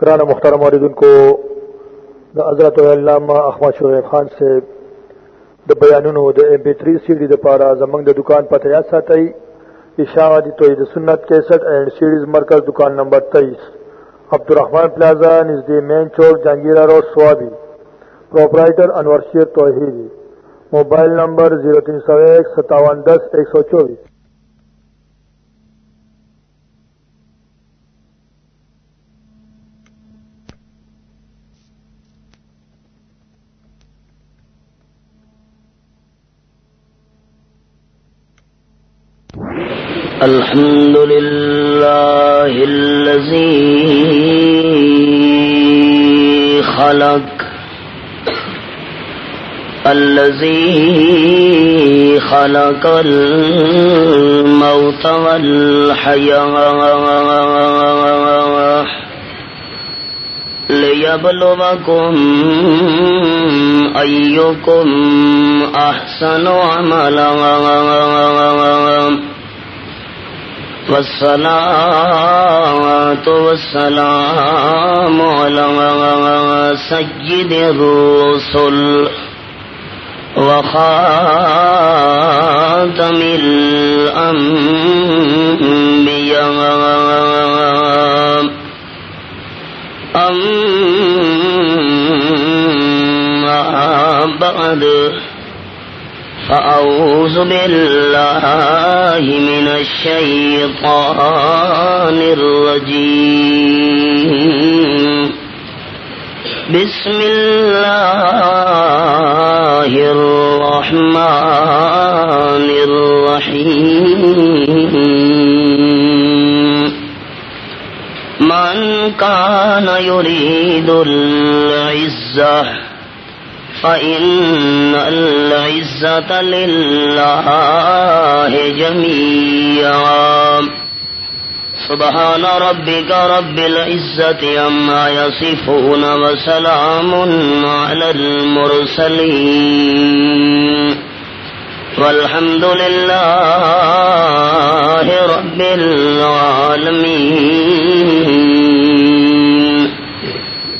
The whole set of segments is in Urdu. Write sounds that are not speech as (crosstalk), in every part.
قرآن محترم عردن کو دا حضرت علامہ احمد شعیب خان سے د بیانونو د ایم پی 3 سی د پارا زمنګ د دکان پته یا ساتي اشاعتی توحید سنت 61 اینڈ سیریز مرکز دکان نمبر 23 عبدالرحمن پلازا نزد مین چوک، Jahangira road, Swabi. Proprietor Anwar Sher Tauheedi. Mobile number 03015710124 الحمد لله الذي خلق الذي خلق الموت والحياة ليبلغكم أيكم أحسن عملا. والصلاة والسلام على سيد الرسل وخاتم الأنبياء. أما بعد فأعوذ بالله من الشيطان الرجيم. بسم الله الرحمن الرحيم. من كان يريد العزة فإن العزة لله جميعا. سبحان ربك رب العزة عما يصفون وسلام على المرسلين. والحمد لله رب العالمين.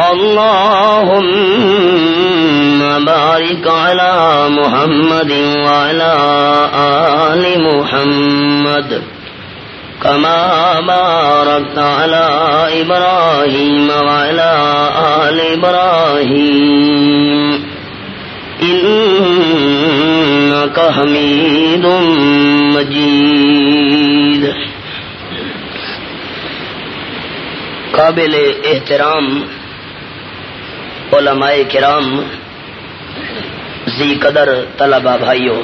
اللهم بارك على محمد وعلى آل محمد كما باركت على إبراهيم وعلى آل إبراهيم. إنك حميد مجيد. قابل احترام علماء کرام زی قدر طلبہ بھائیوں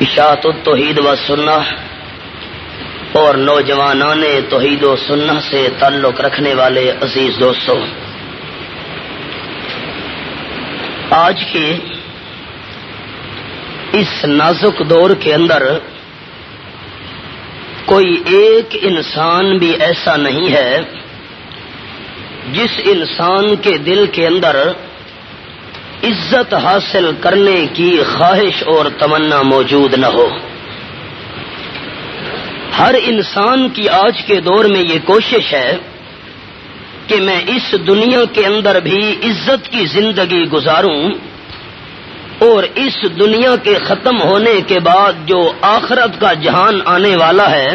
اشاعت توحید و سنہ اور نوجوانان توحید و سنہ سے تعلق رکھنے والے عزیز دوستوں آج کے اس نازک دور کے اندر کوئی ایک انسان بھی ایسا نہیں ہے جس انسان کے دل کے اندر عزت حاصل کرنے کی خواہش اور تمنا موجود نہ ہو۔ ہر انسان کی آج کے دور میں یہ کوشش ہے کہ میں اس دنیا کے اندر بھی عزت کی زندگی گزاروں اور اس دنیا کے ختم ہونے کے بعد جو آخرت کا جہان آنے والا ہے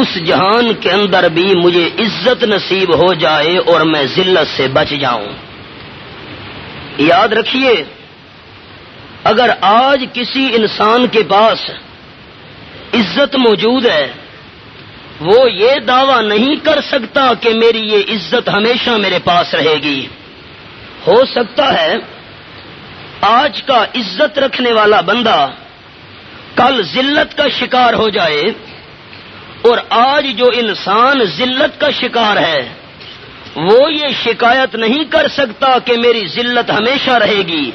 اس جہان کے اندر بھی مجھے عزت نصیب ہو جائے اور میں ذلت سے بچ جاؤں۔ یاد رکھیے، اگر آج کسی انسان کے پاس عزت موجود ہے، وہ یہ دعویٰ نہیں کر سکتا کہ میری یہ عزت ہمیشہ میرے پاس رہے گی۔ ہو سکتا ہے، آج کا عزت رکھنے والا بندہ کل ذلت کا شکار ہو جائے اور آج جو انسان ذلت کا شکار ہے، وہ یہ شکایت نہیں کر سکتا کہ میری ذلت ہمیشہ رہے گی۔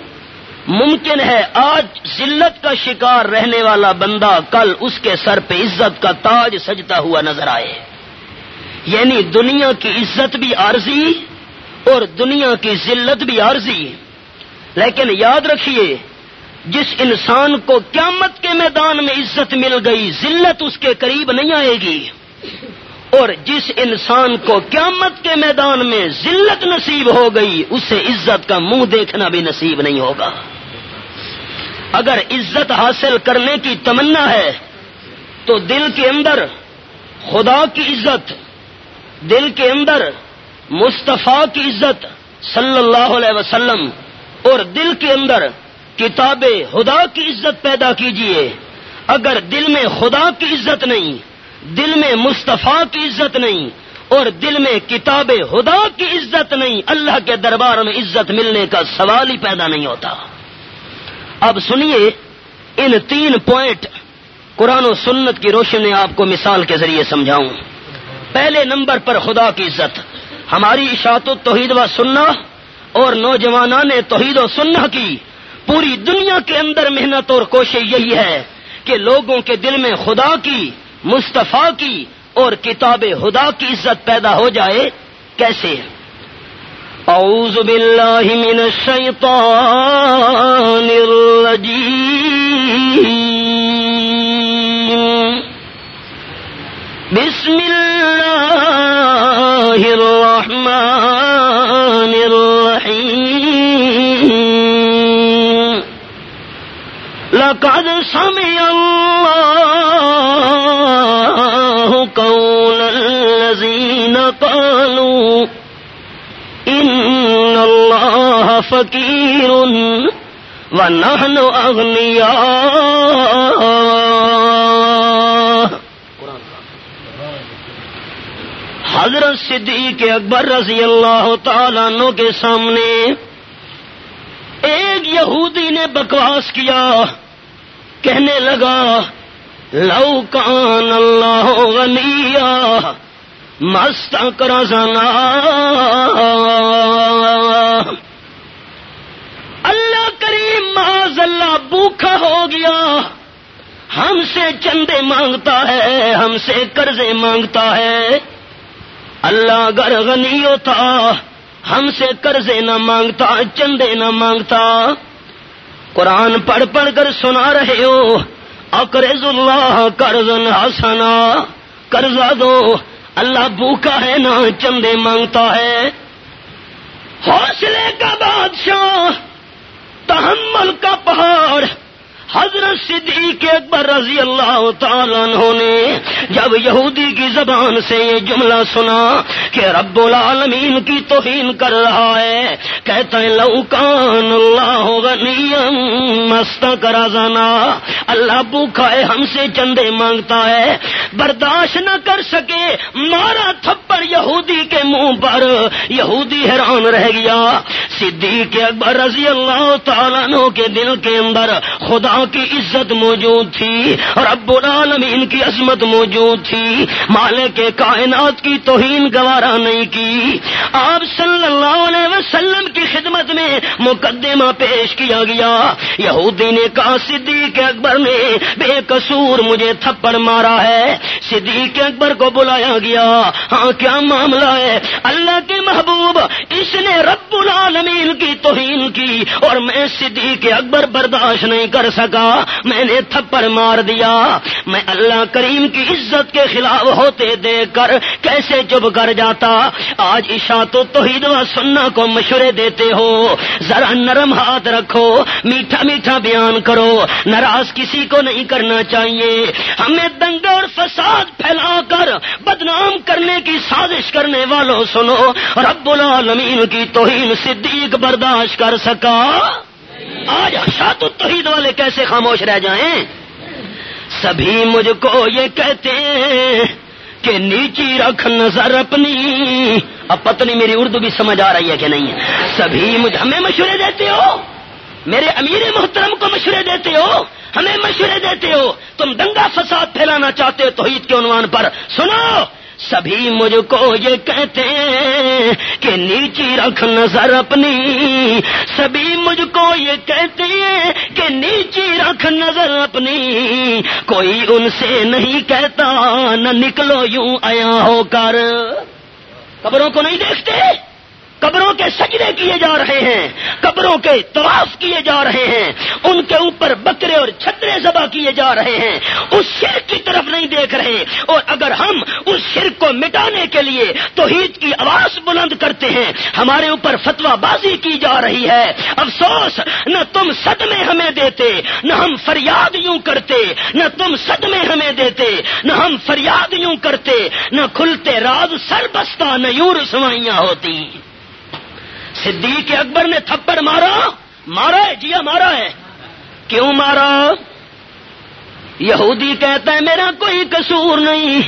ممکن ہے آج ذلت کا شکار رہنے والا بندہ کل اس کے سر پہ عزت کا تاج سجتا ہوا نظر آئے۔ یعنی دنیا کی عزت بھی عارضی اور دنیا کی ذلت بھی عارضی۔ لیکن یاد رکھیے جس انسان کو قیامت کے میدان میں عزت مل گئی، ذلت اس کے قریب نہیں آئے گی۔ اور جس انسان کو قیامت کے میدان میں ذلت نصیب ہو گئی، اسے عزت کا منہ دیکھنا بھی نصیب نہیں ہوگا۔ اگر عزت حاصل کرنے کی تمنا ہے، تو دل کے اندر خدا کی عزت، دل کے اندر مصطفیٰ کی عزت صلی اللہ علیہ وسلم، اور دل کے اندر کتاب خدا کی عزت پیدا کیجیے۔ اگر دل میں خدا کی عزت نہیں، دل میں مصطفیٰ کی عزت نہیں، اور دل میں کتاب خدا کی عزت نہیں، اللہ کے دربار میں عزت ملنے کا سوال ہی پیدا نہیں ہوتا۔ اب سنیے، ان تین پوائنٹ قرآن و سنت کی روشنی آپ کو مثال کے ذریعے سمجھاؤں۔ پہلے نمبر پر خدا کی عزت۔ ہماری اشاعت و توحید و سننا اور نوجوانوں نے توحید و سننا کی پوری دنیا کے اندر محنت اور کوشش یہی ہے کہ لوگوں کے دل میں خدا کی، مصطفیٰ کی اور کتاب خدا کی عزت پیدا ہو جائے، کیسے؟ اعوذ باللہ من الشیطان الرجیم۔ بسم اللہ الرحمن الرحیم۔ لقد سمع اللہ قول الذین قالوا ان اللہ فقیر ونحن اغنیاء حضرت صدیق اکبر رضی اللہ تعالیٰ عنہ کے سامنے ایک یہودی نے بکواس کیا کہنے لگا، لو کان اللہ غنیا، مست کرا اللہ کریم معاذ اللہ بھوکھا ہو گیا۔ ہم سے چندے مانگتا ہے، ہم سے قرضے مانگتا ہے۔ اللہ اگر غنی ہوتا، ہم سے قرضے نہ مانگتا، چندے نہ مانگتا۔ قرآن پڑھ پڑھ کر سنا رہے ہو۔ اکرز اللہ قرض حسنا۔ قرضہ دو۔ اللہ بھوکا ہے نا چندے مانگتا ہے۔ حوصلے کا بادشاہ، تحمل کا پہاڑ۔ حضرت صدیق اکبر رضی اللہ تعالیٰ نے جب یہودی کی زبان سے یہ جملہ سنا کہ رب العالمین کی توہین کر رہا ہے، کہتا ہے لوکان اللہ غنیم مست کرا جانا اللہ بھوکا ہے، ہم سے چندے مانگتا ہے۔ برداشت نہ کر سکے، مارا تھپڑ یہودی کے منہ پر، یہودی حیران رہ گیا۔ صدیق اکبر رضی اللہ تعالیٰ کے دل کے اندر خدا کی عزت موجود تھی رب العالمین کی عظمت موجود تھی۔ مالک کائنات کی توہین گوارا نہیں کی۔ آپ صلی اللہ علیہ وسلم کی خدمت میں مقدمہ پیش کیا گیا۔ یہودی نے کہا صدیق اکبر نے بے قصور مجھے تھپڑ مارا ہے۔ صدیق اکبر کو بلایا گیا۔ ہاں کیا معاملہ ہے؟ اللہ کے محبوب، اس نے رب العالمین کی توہین کی اور میں صدیق اکبر برداشت نہیں کر سکتا سکا میں نے تھپڑ مار دیا میں اللہ کریم کی عزت کے خلاف ہوتے دیکھ کر کیسے چپ کر جاتا آج عشا تو توحید و سننا کو مشورے دیتے ہو ذرا نرم ہاتھ رکھو میٹھا میٹھا بیان کرو ناراض کسی کو نہیں کرنا چاہیے ہمیں دنگ اور فساد پھیلا کر بدنام کرنے کی سازش کرنے والوں سنو رب العالمین کی توہین صدیق برداشت کر سکا آج اچھا شاط توحید والے کیسے خاموش رہ جائیں؟ سبھی مجھ کو یہ کہتے ہیں کہ نیچی رکھ نظر اپنی۔ اب پتنی میری اردو بھی سمجھ آ رہی ہے کہ نہیں سبھی مجھ ہمیں مشورے دیتے ہو۔ میرے امیر محترم کو مشورے دیتے ہو۔ ہمیں مشورے دیتے ہو۔ تم دنگا فساد پھیلانا چاہتے ہو توحید کے عنوان پر۔ سنو۔ سبھی مجھ کو یہ کہتے ہیں کہ نیچی رکھ نظر اپنی۔ سبھی مجھ کو یہ کہتے ہیں کہ نیچی رکھ نظر اپنی۔ کوئی ان سے نہیں کہتا، نہ نکلو یوں آیا ہو کر۔ قبروں کو نہیں دیکھتے؟ قبروں کے سجدے کیے جا رہے ہیں، قبروں کے طواف کیے جا رہے ہیں، ان کے اوپر بکرے اور چھترے ذبح کیے جا رہے ہیں۔ اس شرک کی طرف نہیں دیکھ رہے۔ اور اگر ہم اس شرک کو مٹانے کے لیے توحید کی آواز بلند کرتے ہیں، ہمارے اوپر فتوا بازی کی جا رہی ہے۔ افسوس، نہ تم صدمے ہمیں دیتے، نہ ہم فریاد یوں کرتے، نہ تم صدمے ہمیں دیتے، نہ ہم فریاد یوں کرتے، نہ کھلتے راز سر بستہ نہ یوں رسوائیاں ہوتی۔ صدیق اکبر نے تھپڑ مارا؟ مارا ہے جی مارا ہے۔ کیوں مارا؟ یہودی کہتا ہے، میرا کوئی قصور نہیں۔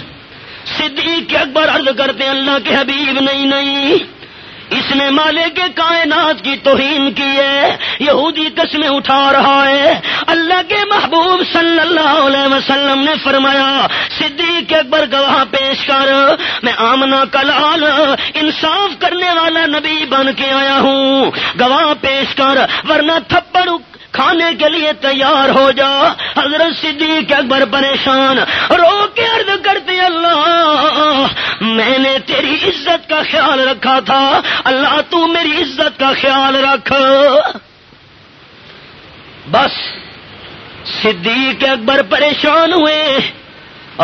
صدیق اکبر عرض کرتے اللہ کے حبیب نہیں نہیں۔ اس نے مالے کے کائنات کی توہین کی ہے، یہودی قسمیں اٹھا رہا ہے۔ اللہ کے محبوب صلی اللہ علیہ وسلم نے فرمایا، صدیق اکبر گواہ پیش کر، میں آمنا کلال انصاف کرنے والا نبی بن کے آیا ہوں۔ گواہ پیش کر، ورنہ تھپڑ کھانے کے لیے تیار ہو جا۔ حضرت صدیق اکبر پریشان۔ رو کے عرض کرتے اللہ، میں نے تیری عزت کا خیال رکھا تھا۔ اللہ، تو میری عزت کا خیال رکھ۔ بس، صدیق اکبر پریشان ہوئے۔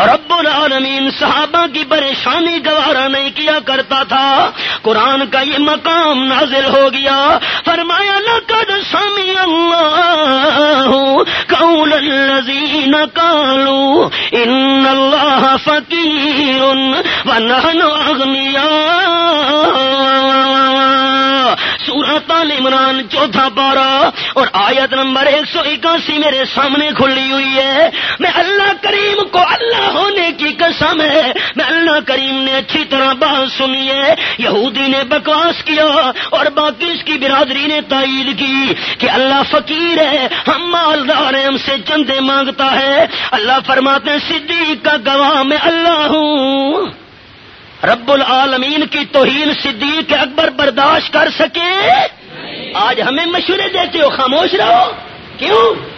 رب العالمین صحابہ کی پریشانی گوارا نہیں کیا کرتا تھا۔ قرآن کا یہ مقام نازل ہو گیا۔ فرمایا، لقد سمی اللہ قول الذین قالوا ان اللہ فقیر ونحن اغنیاء۔ سورت عمران چوتھا پارا اور آیت نمبر ایک سو اکاسی میرے سامنے کھلی ہوئی ہے۔ میں اللہ کریم کو اللہ ہونے کی قسم ہے۔ میں اللہ کریم نے اچھی طرح بات سنی ہے۔ یہودی نے بکواس کیا اور باقی اس کی برادری نے تائید کی کہ اللہ فقیر ہے۔ ہم مالدار ہیں، ہم سے چندے مانگتا ہے۔ اللہ فرماتے ہیں، صدیق کا گواہ میں اللہ ہوں۔ رب العالمین کی توہین صدیق اکبر برداشت کر سکے؟ آج ہمیں مشورے دیتے ہو، خاموش رہو۔ کیوں؟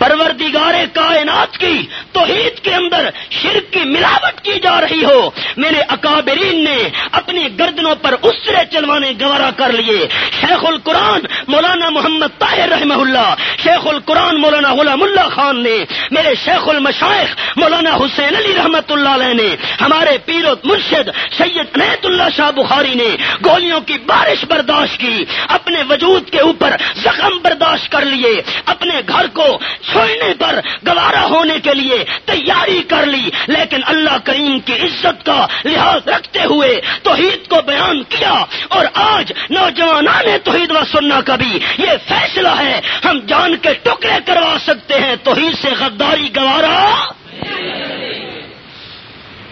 پروردگار کائنات کی توحید کے اندر شرک کی ملاوٹ کی جا رہی ہو۔ میرے اکابرین نے اپنی گردنوں پر اسرے چلوانے گوارا کر لیے۔ شیخ القرآن مولانا محمد طاہر رحمہ اللہ، شیخ القرآن مولانا غلام اللہ خان نے، میرے شیخ المشائخ مولانا حسین علی رحمت اللہ علیہ نے، ہمارے پیر و مرشد سید نیت اللہ شاہ بخاری نے گولیوں کی بارش برداشت کی، اپنے وجود کے اوپر زخم برداشت کر لیے، اپنے گھر کو چھوڑنے پر گوارا ہونے کے لیے تیاری کر لی، لیکن اللہ کریم کی عزت کا لحاظ رکھتے ہوئے توحید کو بیان کیا اور آج نوجوان نے توحید و سننا کا بھی یہ فیصلہ ہے۔ ہم جان کے ٹکڑے کروا سکتے ہیں توحید سے غداری گوارا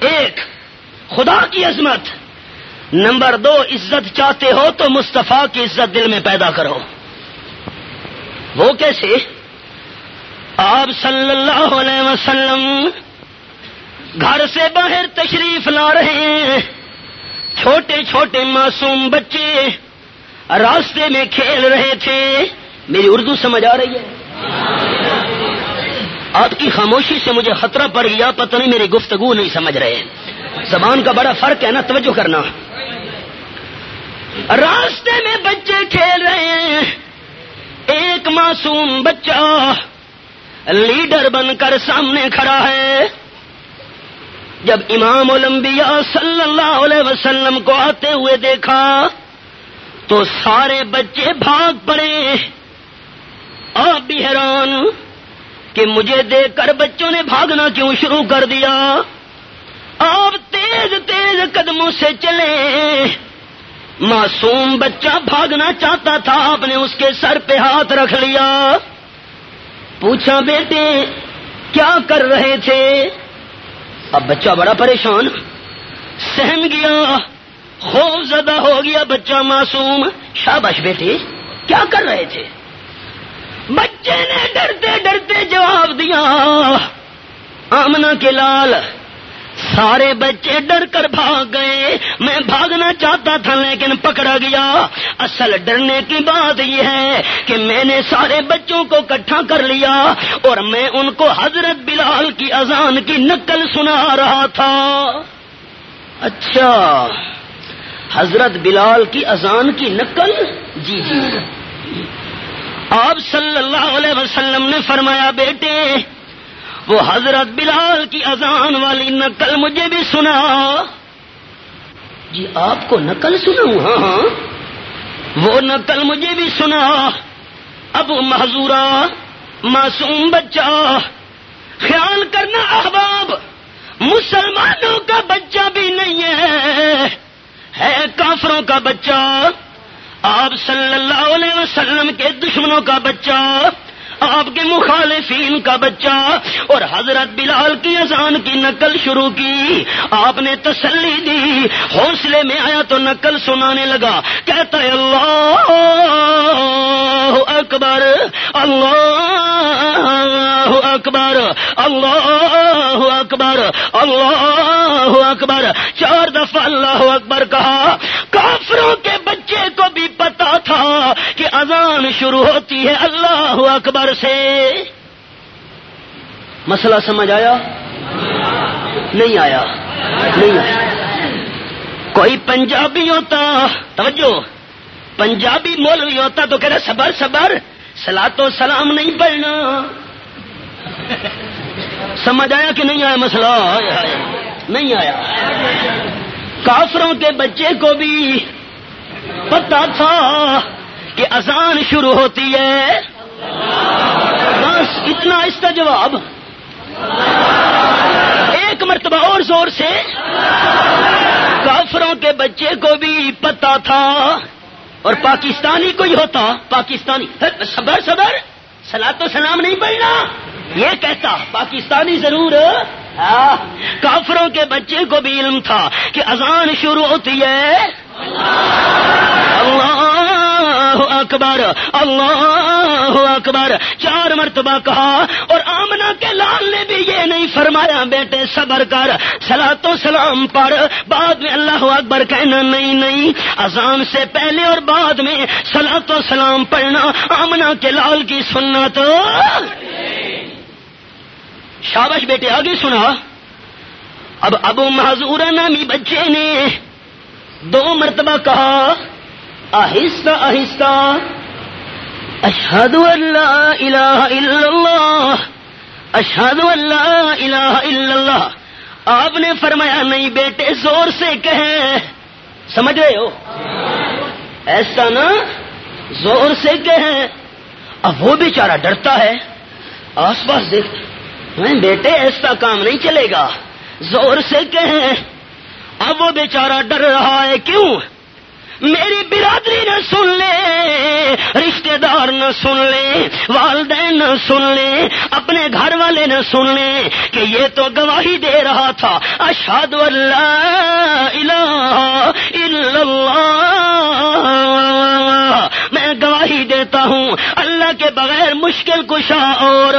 ایک، خدا کی عظمت۔ نمبر دو، عزت چاہتے ہو تو مصطفیٰ کی عزت دل میں پیدا کرو۔ وہ کیسے؟ آپ صلی اللہ علیہ وسلم گھر سے باہر تشریف لا رہے ہیں۔ چھوٹے چھوٹے معصوم بچے راستے میں کھیل رہے تھے۔ میری اردو سمجھ آ رہی ہے۔ آپ کی خاموشی سے مجھے خطرہ پڑ گیا، پتہ نہیں میری گفتگو نہیں سمجھ رہے زبان کا بڑا فرق ہے نا، توجہ کرنا۔ راستے میں بچے کھیل رہے ہیں۔ ایک معصوم بچہ لیڈر بن کر سامنے کھڑا ہے۔ جب امام الانبیاء صلی اللہ علیہ وسلم کو آتے ہوئے دیکھا تو سارے بچے بھاگ پڑے۔ آپ بھی حیران کہ مجھے دیکھ کر بچوں نے بھاگنا کیوں شروع کر دیا۔ آپ تیز تیز قدموں سے چلے۔ معصوم بچہ بھاگنا چاہتا تھا، آپ نے اس کے سر پہ ہاتھ رکھ لیا۔ پوچھا بیٹے، کیا کر رہے تھے؟ اب بچہ بڑا پریشان۔ سہم گیا۔ خوف زدہ ہو گیا بچہ معصوم۔ شابش بیٹے، کیا کر رہے تھے؟ بچے نے ڈرتے ڈرتے جواب دیا۔ آمنا کے لال سارے بچے ڈر کر بھاگ گئے۔ میں بھاگنا چاہتا تھا لیکن پکڑا گیا۔ اصل ڈرنے کی بات یہ ہے کہ میں نے سارے بچوں کو کٹھا کر لیا اور میں ان کو حضرت بلال کی اذان کی نقل سنا رہا تھا۔ اچھا۔ حضرت بلال کی اذان کی نقل؟ جی جی۔, جی۔ آپ صلی اللہ علیہ وسلم نے فرمایا، بیٹے وہ حضرت بلال کی اذان والی نقل مجھے بھی سنا۔ جی آپ کو نقل سنا ہاں ہاں۔ وہ نقل مجھے بھی سنا۔ اب محضورہ معصوم بچہ۔ خیال کرنا احباب، مسلمانوں کا بچہ بھی نہیں ہے۔ ہے کافروں کا بچہ۔ آپ صلی اللہ علیہ وسلم کے دشمنوں کا بچہ۔ آپ کے مخالفین کا بچہ اور حضرت بلال کی اذان کی نقل شروع کی۔ آپ نے تسلی دی۔ حوصلے میں آیا تو نقل سنانے لگا۔ کہتا ہے، اللہ اکبر اللہ اکبر اللہ اکبر اللہ اکبر۔ چار دفعہ اللہ اکبر کہا، کافروں کے بچے کو بھی پتا تھا اذان شروع ہوتی ہے اللہ اکبر سے۔ مسئلہ سمجھ آیا؟ نہیں آیا۔ نہیں آیا۔ کوئی پنجابی ہوتا توجہ، پنجابی مولوی ہوتا تو کہہ رہا صبر صبر سلا تو سلام نہیں پڑھنا سمجھ آیا کہ نہیں آیا مسئلہ؟ نہیں آیا۔ کافروں کے بچے کو بھی پتا تھا۔ کہ اذان شروع ہوتی ہے۔ بس اتنا اس کا جواب۔ ایک مرتبہ اور زور سے۔ کافروں کے بچے کو بھی پتا تھا۔ اور پاکستانی کوئی ہوتا۔ پاکستانی۔ صبر صبر۔ سلا تو سلام نہیں پڑھنا۔ یہ کہتا، پاکستانی ضرور۔ ہاں۔ کافروں کے بچے کو بھی علم تھا کہ اذان شروع ہوتی ہے۔ اللہ۔ اکبر، اللہ اکبر، چار مرتبہ کہا، اور آمنا کے لال نے بھی یہ نہیں فرمایا، بیٹے صبر کر سلا تو سلام پر۔ بعد میں اللہ اکبر کہنا، نہیں نہیں، اذان سے پہلے اور بعد میں سلا تو سلام پڑھنا آمنا کے لال کی سننا تو شابش بیٹے، آگے سنا۔ اب ابو محضور نامی بچے نے دو مرتبہ کہا آہستہ آہستہ اشہد اللہ الہ الا اللہ، اشہد اللہ الہ الا اللہ۔ آپ نے فرمایا، نہیں بیٹے، زور سے کہیں سمجھ رہے ہو؟ ایسا نا زور سے کہیں اب وہ بیچارہ ڈرتا ہے۔ آس پاس دیکھ بیٹے، ایسا کام نہیں چلے گا۔ زور سے کہیں اب وہ بیچارہ ڈر رہا ہے، کیوں؟ میری برادری نہ سن لے، رشتہ دار نہ سن لے، والدین نہ سن لے، اپنے گھر والے نہ سن لے کہ یہ تو گواہی دے رہا تھا اشاد اللہ اللہ۔ میں گواہی دیتا ہوں، اللہ کے بغیر مشکل کشا اور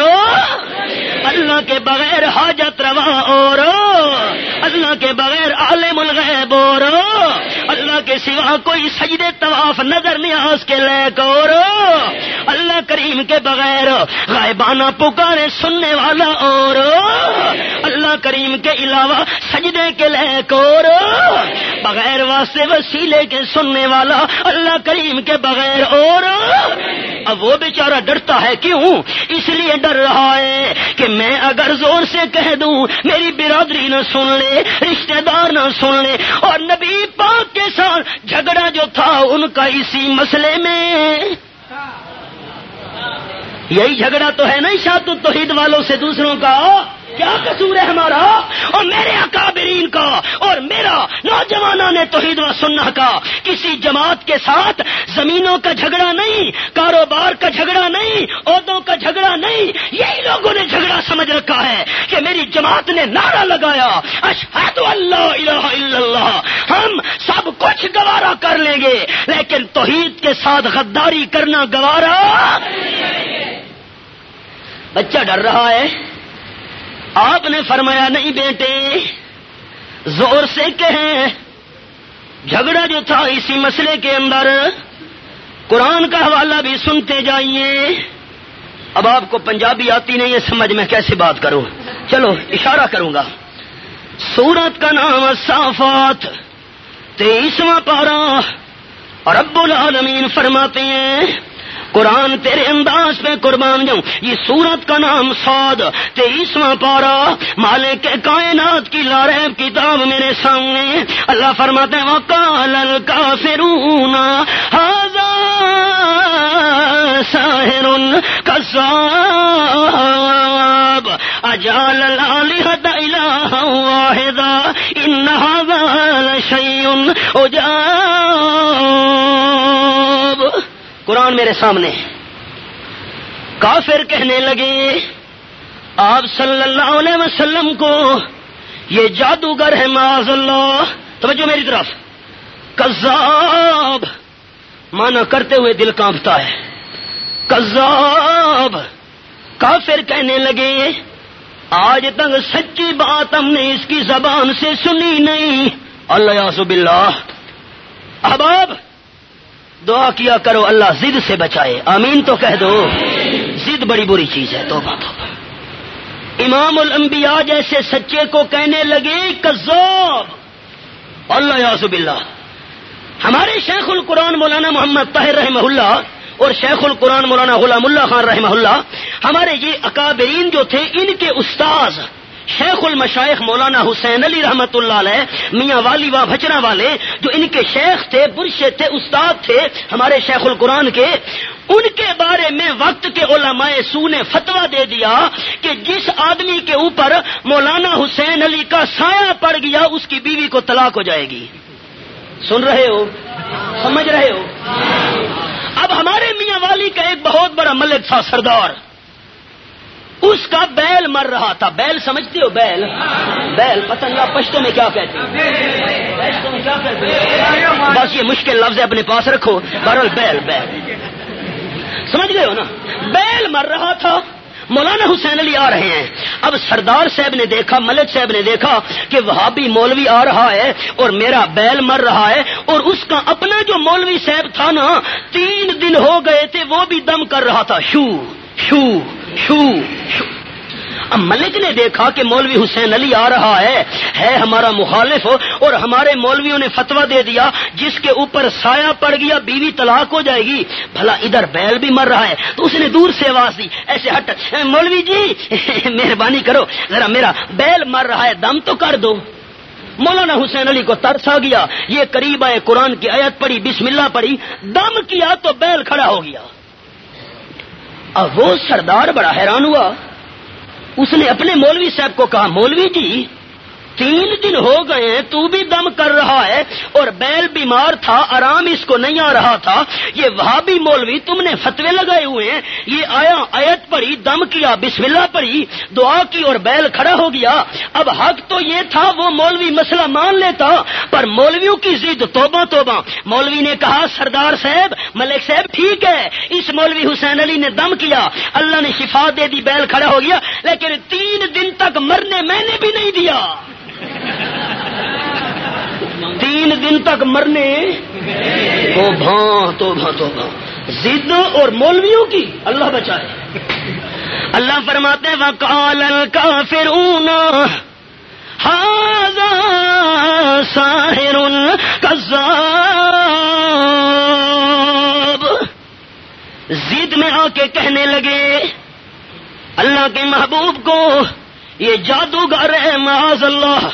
اللہ کے بغیر حاجت روا اور اللہ کے بغیر عالم الغیب اور اللہ کے سوا کوئی سجدے طواف نظر نیاز کے لے اور اللہ کریم کے بغیر غائبانہ پکارے سننے والا اور اللہ کریم کے علاوہ سجدے کے لے اور بغیر واسطے وسیلے کے سننے والا اللہ کریم کے بغیر اور اب وہ بیچارہ ڈرتا ہے کیوں؟ اس لیے ڈر رہا ہے کہ میں اگر زور سے کہہ دوں، میری برادری نہ سن لے، رشتہ دار نہ سن لے اور نبی پاک کے ساتھ جھگڑا جو تھا ان کا اسی مسئلے میں۔ یہی جھگڑا تو ہے نا شاط توحید والوں سے دوسروں کا۔ کیا قصور ہے ہمارا؟ اور میرے اکابرین کا، اور میرا نوجوانوں نے توحید و سننا کا۔ کسی جماعت کے ساتھ زمینوں کا جھگڑا نہیں، کاروبار کا جھگڑا نہیں، عہدوں کا جھگڑا نہیں، یہی لوگوں نے جھگڑا سمجھ رکھا ہے کہ میری جماعت نے نعرہ لگایا اشہد اللہ الہ الا اللہ۔ ہم سب کچھ گوارا کر لیں گے، لیکن توحید کے ساتھ غداری کرنا گوارا۔ بچہ ڈر رہا ہے۔ آپ نے فرمایا، نہیں بیٹے، زور سے کہیں جھگڑا جو تھا اسی مسئلے کے اندر قرآن کا حوالہ بھی سنتے جائیے۔ اب آپ کو پنجابی آتی نہیں ہے، سمجھ میں کیسے بات کروں؟ چلو، اشارہ کروں گا۔ سورت کا نام صافات، تیسواں پارا اور ابو العالمین فرماتے ہیں قرآن تیرے انداز پہ قربان جاؤں۔ یہ سورت کا نام سعد۔ تیسواں پارا مالک کائنات کی لارب کتاب میرے سامنے۔ اللہ فرماتے ہیں وکال کا فرونا ساحر کساب اجال الالحة الہ واحدا ان هذا لشیء عجاب۔ قرآن میرے سامنے کافر کہنے لگے، آپ صلی اللہ علیہ وسلم کو یہ جادوگر ہے معاذ اللہ۔ توجہ میری طرف۔ کذاب مانا کرتے ہوئے دل کانپتا ہے۔ کذاب، کافر کہنے لگے، آج تک سچی بات ہم نے اس کی زبان سے سنی نہیں۔ اللہ سب اللہ اب دعا کیا کرو، اللہ زد سے بچائے۔ آمین تو کہہ دو۔ زد بڑی بری چیز ہے تو بات امام الانبیاء جیسے سچے کو کہنے لگے، کذاب۔ اللہ یاسب اللہ ہمارے شیخ القرآن مولانا محمد طاہر رحمہ اللہ اور شیخ القرآن مولانا غلام اللہ خان رحمہ اللہ، ہمارے یہ اکابرین جو تھے، ان کے استاذ شیخ المشائخ مولانا حسین علی رحمت اللہ علیہ، میاں والی وا بچنا والے، جو ان کے شیخ تھے، برشے تھے، استاد تھے ہمارے شیخ القرآن کے، ان کے بارے میں وقت کے علماء سو نے فتوا دے دیا کہ جس آدمی کے اوپر مولانا حسین علی کا سایہ پڑ گیا، اس کی بیوی کو طلاق ہو جائے گی۔ سن رہے ہو؟ سمجھ رہے ہو؟ اب ہمارے میاں والی کا ایک بہت بڑا ملک تھا سردار۔ اس کا بیل مر رہا تھا بیل سمجھتے ہو بیل بیل پتنگا پشتوں میں کیا کہتے پشتوں میں کیا کہتے بس یہ مشکل لفظ ہے، اپنے پاس رکھو۔ بہرحال بیل بیل۔ سمجھ گئے ہو نا؟ بیل مر رہا تھا۔ مولانا حسین علی آ رہے ہیں۔ اب سردار صاحب نے دیکھا، ملک صاحب نے دیکھا کہ وہاں بھی مولوی آ رہا ہے اور میرا بیل مر رہا ہے اور اس کا اپنا جو مولوی صاحب تھا نا، تین دن ہو گئے تھے، وہ بھی دم کر رہا تھا۔ شو شو۔ شو شو. اب ملک نے دیکھا کہ مولوی حسین علی آ رہا ہے۔ ہے ہمارا مخالف اور ہمارے مولویوں نے فتوا دے دیا جس کے اوپر سایہ پڑ گیا، بیوی طلاق ہو جائے گی۔ بھلا ادھر بیل بھی مر رہا ہے تو اس نے دور سے آواز دی۔ ایسے ہٹ۔ مولوی جی (laughs) مہربانی کرو۔ ذرا میرا بیل مر رہا ہے، دم تو کر دو۔ مولانا حسین علی کو ترس آ گیا۔ یہ قریب آئے قرآن کی آیت پڑی بسم اللہ پڑی دم کیا تو بیل کھڑا ہو گیا۔ اب وہ سردار بڑا حیران ہوا۔ اس نے اپنے مولوی صاحب کو کہا، مولوی جی تین دن ہو گئے تو بھی دم کر رہا ہے اور بیل بیمار تھا، آرام اس کو نہیں آ رہا تھا۔ یہ وہاں بھی مولوی تم نے فتوے لگائے ہوئے ہیں۔ یہ آیا، آیت پڑی دم کیا، بسم اللہ پڑی دعا کی اور بیل کھڑا ہو گیا۔ اب حق تو یہ تھا، وہ مولوی مسئلہ مان لیتا، پر مولویوں کی ضد، توبہ توبہ۔ مولوی نے کہا، سردار صاحب، ملک صاحب ٹھیک ہے۔ اس مولوی حسین علی نے دم کیا۔ اللہ نے شفا دے دی، بیل کھڑا ہو گیا۔ لیکن تین دن تک مرنے میں نے بھی نہیں دیا۔ تین دن تک مرنے تو بھاں تو بھاں تو بھاں۔ زد اور مولویوں کی اللہ بچائے۔ اللہ فرماتے وکال کا فرون ہاضا ساحر زد میں آ کے کہنے لگے، اللہ کے محبوب کو یہ جادوگر ہے معاذ اللہ۔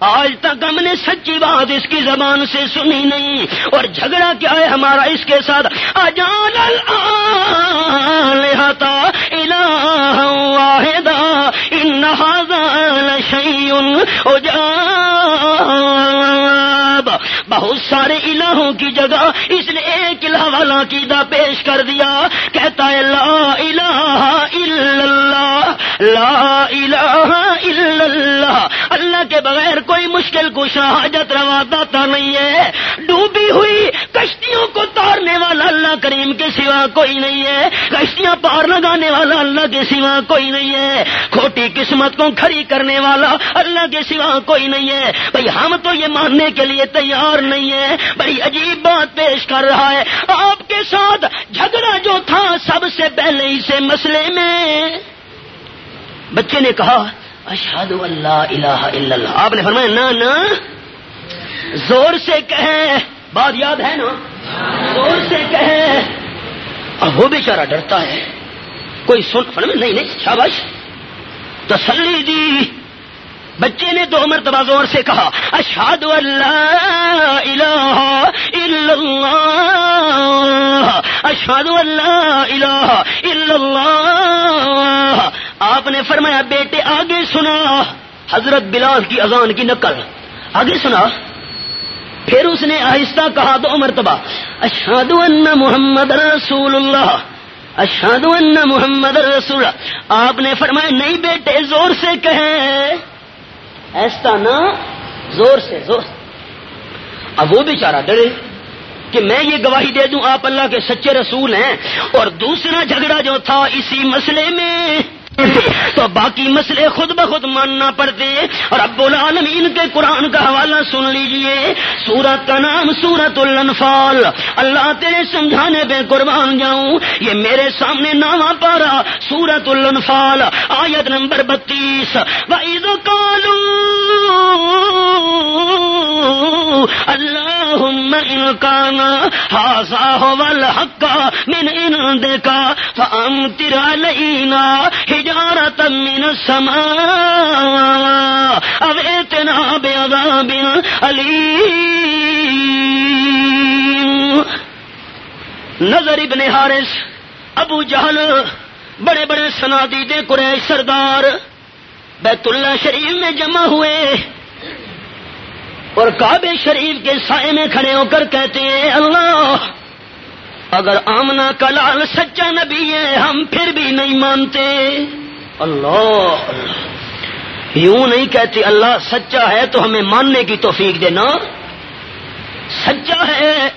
آج تک ہم نے سچی بات اس کی زبان سے سنی نہیں، اور جھگڑا کیا ہے ہمارا اس کے ساتھ؟ اجان لہتا واحدہ، ان شعین بہت سارے الہوں کی جگہ اس نے ایک الہ والا عقیدہ پیش کر دیا۔ کہتا ہے، لا الہ الا اللہ، لا الہ الا اللہ اللہ کے بغیر کوئی مشکل کشا حاجت روا داتا نہیں ہے۔ ڈوبی ہوئی کشتیوں کو تارنے والا اللہ کریم کے سوا کوئی نہیں ہے۔ کشتیاں پار لگانے والا اللہ کے سوا کوئی نہیں ہے۔ کھوٹی قسمت کو کھڑی کرنے والا اللہ کے سوا کوئی نہیں ہے۔ بھائی ہم تو یہ ماننے کے لیے تیار نہیں ہے بڑی عجیب بات پیش کر رہا ہے۔ آپ کے ساتھ جھگڑا جو تھا سب سے پہلے اسے مسئلے میں۔ بچے نے کہا اشہد اللہ الہ الا اللہ۔ آپ نے فرمایا، نا نا۔ زور سے کہیں بات یاد ہے نا؟ زور سے کہیں اب وہ بیچارہ ڈرتا ہے۔ کوئی سن، فرمایا، نہیں نہیں، شاباش۔ تسلی دی۔ بچے نے دو مرتبہ زور سے کہا اشاد اللہ الہ الا اللہ۔ اشاد اللہ الہ الا اللہ۔ آپ نے فرمایا، بیٹے آگے سنا۔ حضرت بلال کی اذان کی نقل۔ آگے سنا۔ پھر اس نے آہستہ کہا دو مرتبہ اشاد ان محمد رسول اللہ اشاد ان محمد رسول۔ آپ نے فرمایا، نہیں بیٹے، زور سے کہیں ایسا نا زور سے، زور۔ اب وہ بیچارہ ڈرے کہ میں یہ گواہی دے دوں، آپ اللہ کے سچے رسول ہیں۔ اور دوسرا جھگڑا جو تھا اسی مسئلے میں تو باقی مسئلے خود بخود ماننا پڑتے اور اب العالمین کے قرآن کا حوالہ سن لیجیے۔ سورت کا نام سورت الانفال۔ اللہ تیرے سمجھانے پہ قربان جاؤں۔ یہ میرے سامنے نامہ پارا سورت الانفال، آیت نمبر بتیس۔ وَإِذْ اللهم إن كان هذا هو الحق من عندك فأمطر علينا حجارة من السماء أو ائتنا بعذاب أليم نظر ابن حارث، ابو جہل، بڑے بڑے سنادیدے قریش سردار بیت اللہ شریف میں جمع ہوئے اور کعبے شریف کے سائے میں کھڑے ہو کر کہتے ہیں، اللہ، اگر آمنا کلال سچا نبی ہے، ہم پھر بھی نہیں مانتے۔ اللہ اللہ۔ یوں نہیں کہتے، اللہ سچا ہے تو ہمیں ماننے کی توفیق دینا۔ سچا ہے،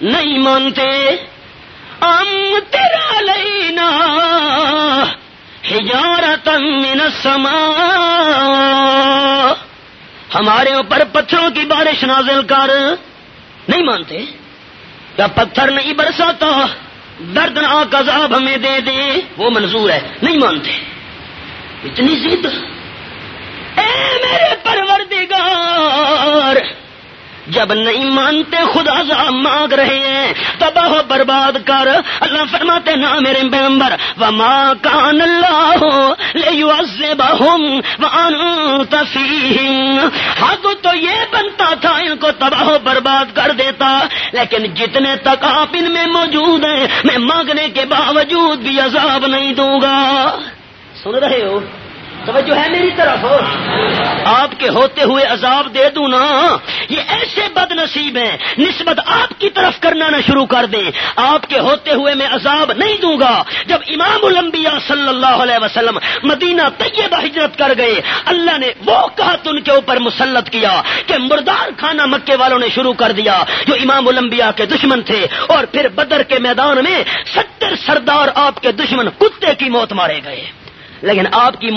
نہیں مانتے۔ ام تیرا لینا۔ من السماء۔ ہمارے اوپر پتھروں کی بارش نازل کر۔ نہیں مانتے؟ یا پتھر نہیں برساتا؟ دردناک عذاب ہمیں دے دے۔ وہ منظور ہے۔ نہیں مانتے؟ اتنی ضد اے میرے پروردگار! جب نہیں مانتے خدا عذاب مانگ رہے ہیں، تباہ و برباد کر اللہ فرماتے نا میرے پیغمبر، وما کان اللہ لیعذبہم وانت فیہم حق تو یہ بنتا تھا، ان کو تباہ و برباد کر دیتا، لیکن جتنے تک آپ ان میں موجود ہیں، میں مانگنے کے باوجود بھی عذاب نہیں دوں گا۔ سن رہے ہو؟ توجہ ہے میری طرف؟ آپ کے ہوتے ہوئے عذاب دے دوں نا، یہ ایسے بد نصیب ہیں، نسبت آپ کی طرف کرنا نہ شروع کر دیں۔ آپ کے ہوتے ہوئے میں عذاب نہیں دوں گا۔ جب امام الانبیاء صلی اللہ علیہ وسلم مدینہ طیبہ ہجرت کر گئے، اللہ نے وہ کہا ان کے اوپر مسلط کیا کہ مردار کھانا مکے والوں نے شروع کر دیا جو امام الانبیاء کے دشمن تھے۔ اور پھر بدر کے میدان میں ستر سردار آپ کے دشمن کتے کی موت مارے گئے۔ لیکن آپ کی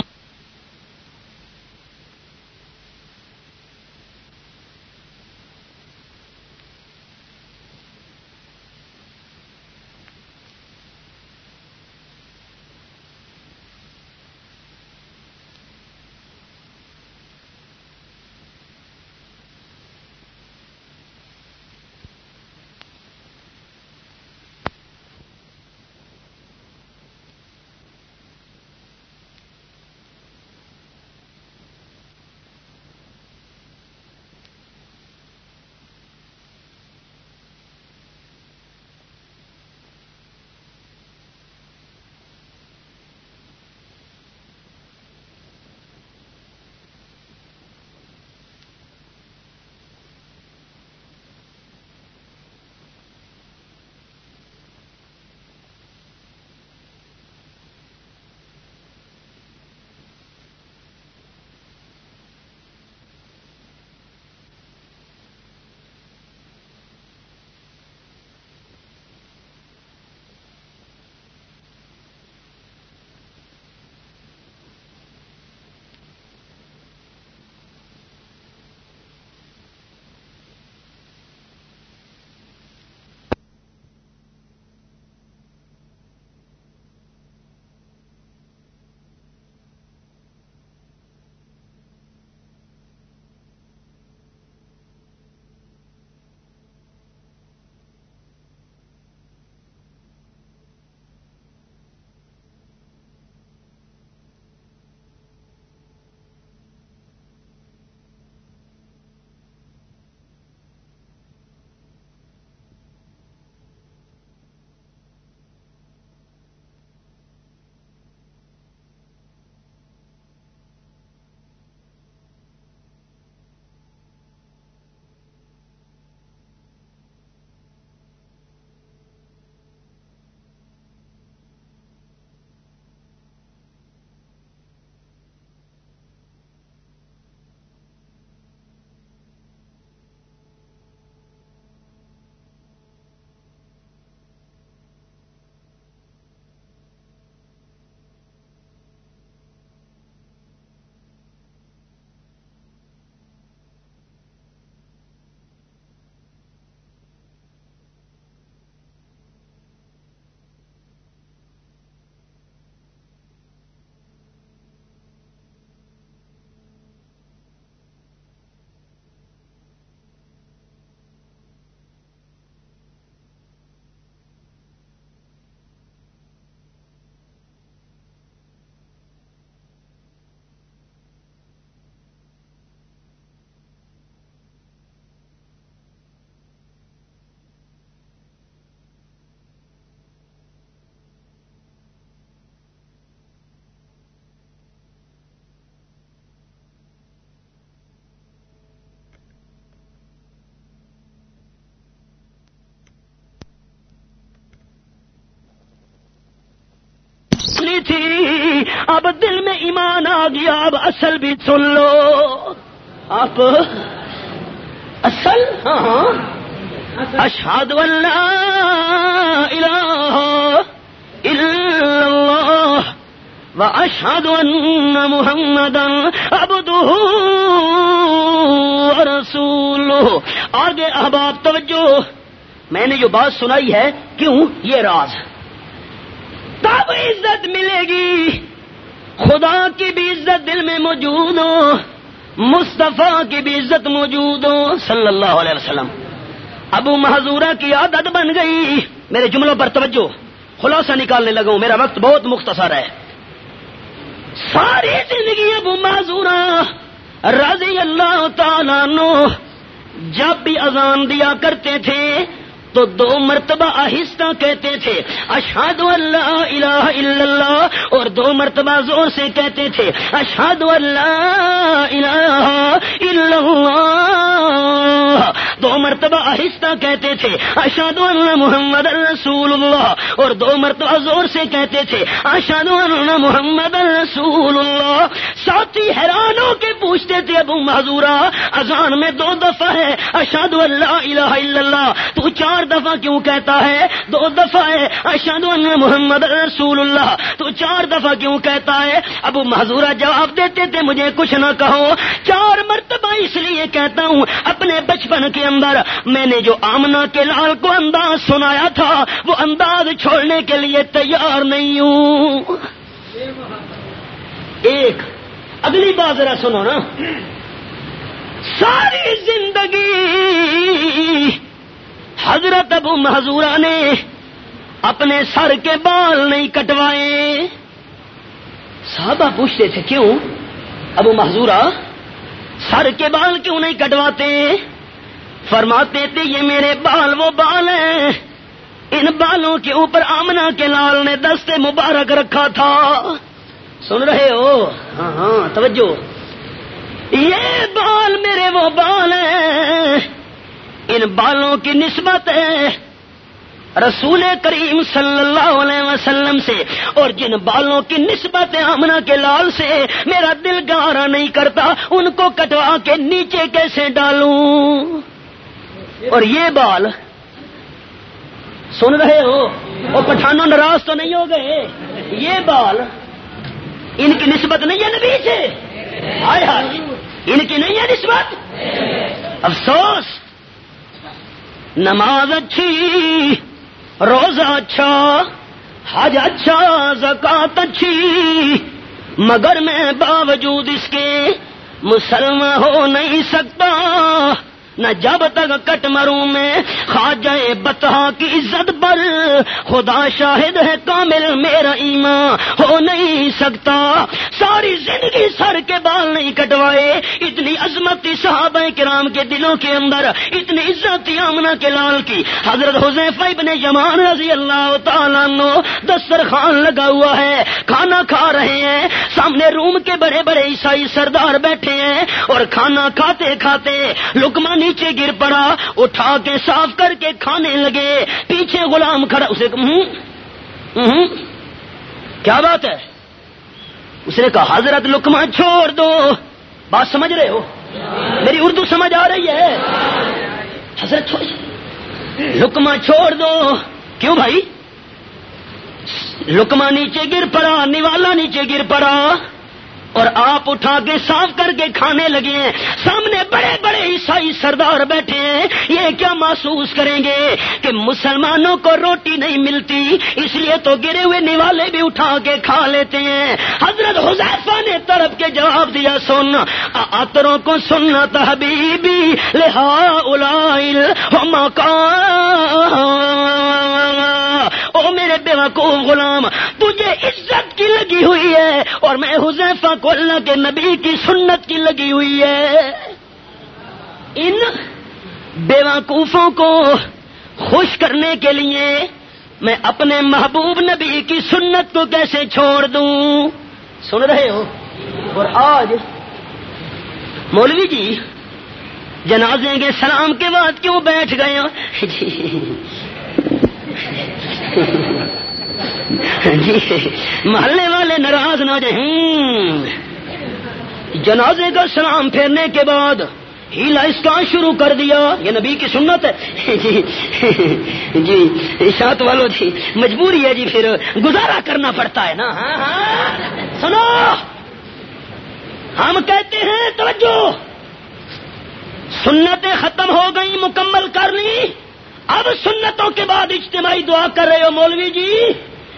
تھی۔ اب دل میں ایمان آ گیا، اب اصل بھی سن لو۔ آپ اصل؟ ہاں ہاں۔ اشہد اللہ اللہ و اشہد ان محمد عبدہ رسول آگے احباب، توجہ۔ میں نے جو بات سنائی ہے، کیوں؟ یہ راز۔ تب عزت ملے گی۔ خدا کی بھی عزت دل میں موجود ہو، مصطفیٰ کی بھی عزت موجود ہو، صلی اللہ علیہ وسلم۔ ابو محضورہ کی عادت بن گئی۔ میرے جملوں پر توجہ، خلاصہ نکالنے لگا میرا وقت بہت مختصر ہے۔ ساری زندگی ابو محضورہ رضی اللہ تعالیٰ نو جب بھی اذان دیا کرتے تھے تو دو مرتبہ آہستہ کہتے تھے اشاد اللہ الہ الا اللہ، اور دو مرتبہ زور سے کہتے تھے اشاد اللہ الہ الا اللہ۔ دو مرتبہ آہستہ کہتے تھے اشاد اللہ محمد رسول اللہ اور دو مرتبہ زور سے کہتے تھے اشاد اللہ محمد رسول اللہ ساتھی حیرانوں کے پوچھتے تھے ابو معذورہ، اذان میں دو دفعہ ہے اشاد اللہ الہ الا اللہ۔ تو چار دفعہ کیوں کہتا ہے؟ دو دفعہ ہے اشد محمد رسول اللہ۔ تو چار دفعہ کیوں کہتا ہے؟ ابو محضورہ جواب دیتے تھے، مجھے کچھ نہ کہو۔ چار مرتبہ اس لیے کہتا ہوں، اپنے بچپن کے اندر میں نے جو آمنا کے لال کو انداز سنایا تھا، وہ انداز چھوڑنے کے لیے تیار نہیں ہوں۔ ایک اگلی بات ذرا سنو نا۔ ساری زندگی حضرت ابو محضورہ نے اپنے سر کے بال نہیں کٹوائے۔ صحابہ پوچھتے تھے، کیوں؟ ابو محضورہ سر کے بال کیوں نہیں کٹواتے؟ فرماتے تھے، یہ میرے بال وہ بال ہیں۔ ان بالوں کے اوپر آمنا کے لال نے دستے مبارک رکھا تھا۔ سن رہے ہو؟ ہاں ہاں توجہ۔ یہ بال میرے وہ بال ہیں۔ ان بالوں کی نسبت ہے۔ رسول کریم صلی اللہ علیہ وسلم سے۔ اور جن بالوں کی نسبت ہے امنا کے لال سے میرا دل گارا نہیں کرتا ان کو کٹوا کے نیچے کیسے ڈالوں؟ اور یہ بال سن رہے ہو؟ اور پٹھانوں ناراض تو نہیں ہو گئے؟ یہ بال ان کی نسبت نہیں ہے نبی سے؟ ہائے ہائے۔ ان کی نہیں ہے نسبت؟ افسوس۔ نماز اچھی، روزہ اچھا حج اچھا زکات اچھی، مگر میں باوجود اس کے مسلمان ہو نہیں سکتا۔ نہ جب تک کٹ مروں میں، خواجہ بتا کی عزت پر۔ خدا شاہد ہے کامل میرا ایمان، ہو نہیں سکتا۔ ساری زندگی سر کے بال نہیں کٹوائے۔ اتنی عظمت تھی صحابہ کرام کے دلوں کے اندر، اتنی عزت تھی آمنا کے لال کی۔ حضرت حسین ابن جمان رضی اللہ تعالیٰ نو دسترخوان لگا ہوا ہے۔ کھانا کھا رہے ہیں۔ سامنے روم کے بڑے بڑے عیسائی سردار بیٹھے ہیں اور کھانا کھاتے کھاتے لکمانی نیچے گر پڑا، اٹھا کے صاف کر کے کھانے لگے۔ پیچھے غلام کھڑا، اسے کیا بات ہے؟ اس نے کہا، حضرت لکما چھوڑ دو۔ بات سمجھ رہے ہو؟ میری اردو سمجھ آ رہی ہے۔ حضرت لکما چھوڑ دو۔ کیوں بھائی؟ لکما نیچے گر پڑا، نوالا نیچے گر پڑا۔ اور آپ اٹھا کے صاف کر کے کھانے لگے ہیں۔ سامنے بڑے بڑے عیسائی سردار بیٹھے ہیں۔ یہ کیا محسوس کریں گے کہ مسلمانوں کو روٹی نہیں ملتی، اس لیے تو گرے ہوئے نوالے بھی اٹھا کے کھا لیتے ہیں۔ حضرت حذیفہ نے طرف کے جواب دیا، سن اتروں کو سننا تحبیبی لہا الائل او میرے بے وقوف غلام، تجھے عزت کی لگی ہوئی ہے، اور میں حذیفہ کو اللہ کے نبی کی سنت کی لگی ہوئی ہے۔ ان بے وقوفوں کو خوش کرنے کے لیے میں اپنے محبوب نبی کی سنت کو کیسے چھوڑ دوں؟ سن رہے ہو؟ اور آج مولوی جی جنازے کے سلام کے بعد کیوں بیٹھ گئے (laughs) جی۔ جی محلے والے ناراض نہ جائیں۔ جنازے کا سلام پھیرنے کے بعد ہیلا اسکان شروع کر دیا۔ یہ نبی کی سنت ہے۔ جی جی سات والو جی مجبوری ہے جی پھر گزارا کرنا پڑتا ہے نا۔ ہاں ہاں۔ سنو۔ ہم کہتے ہیں، توجہ۔ سنتیں ختم ہو گئی مکمل کر لی۔ اب سنتوں کے بعد اجتماعی دعا کر رہے ہو مولوی جی؟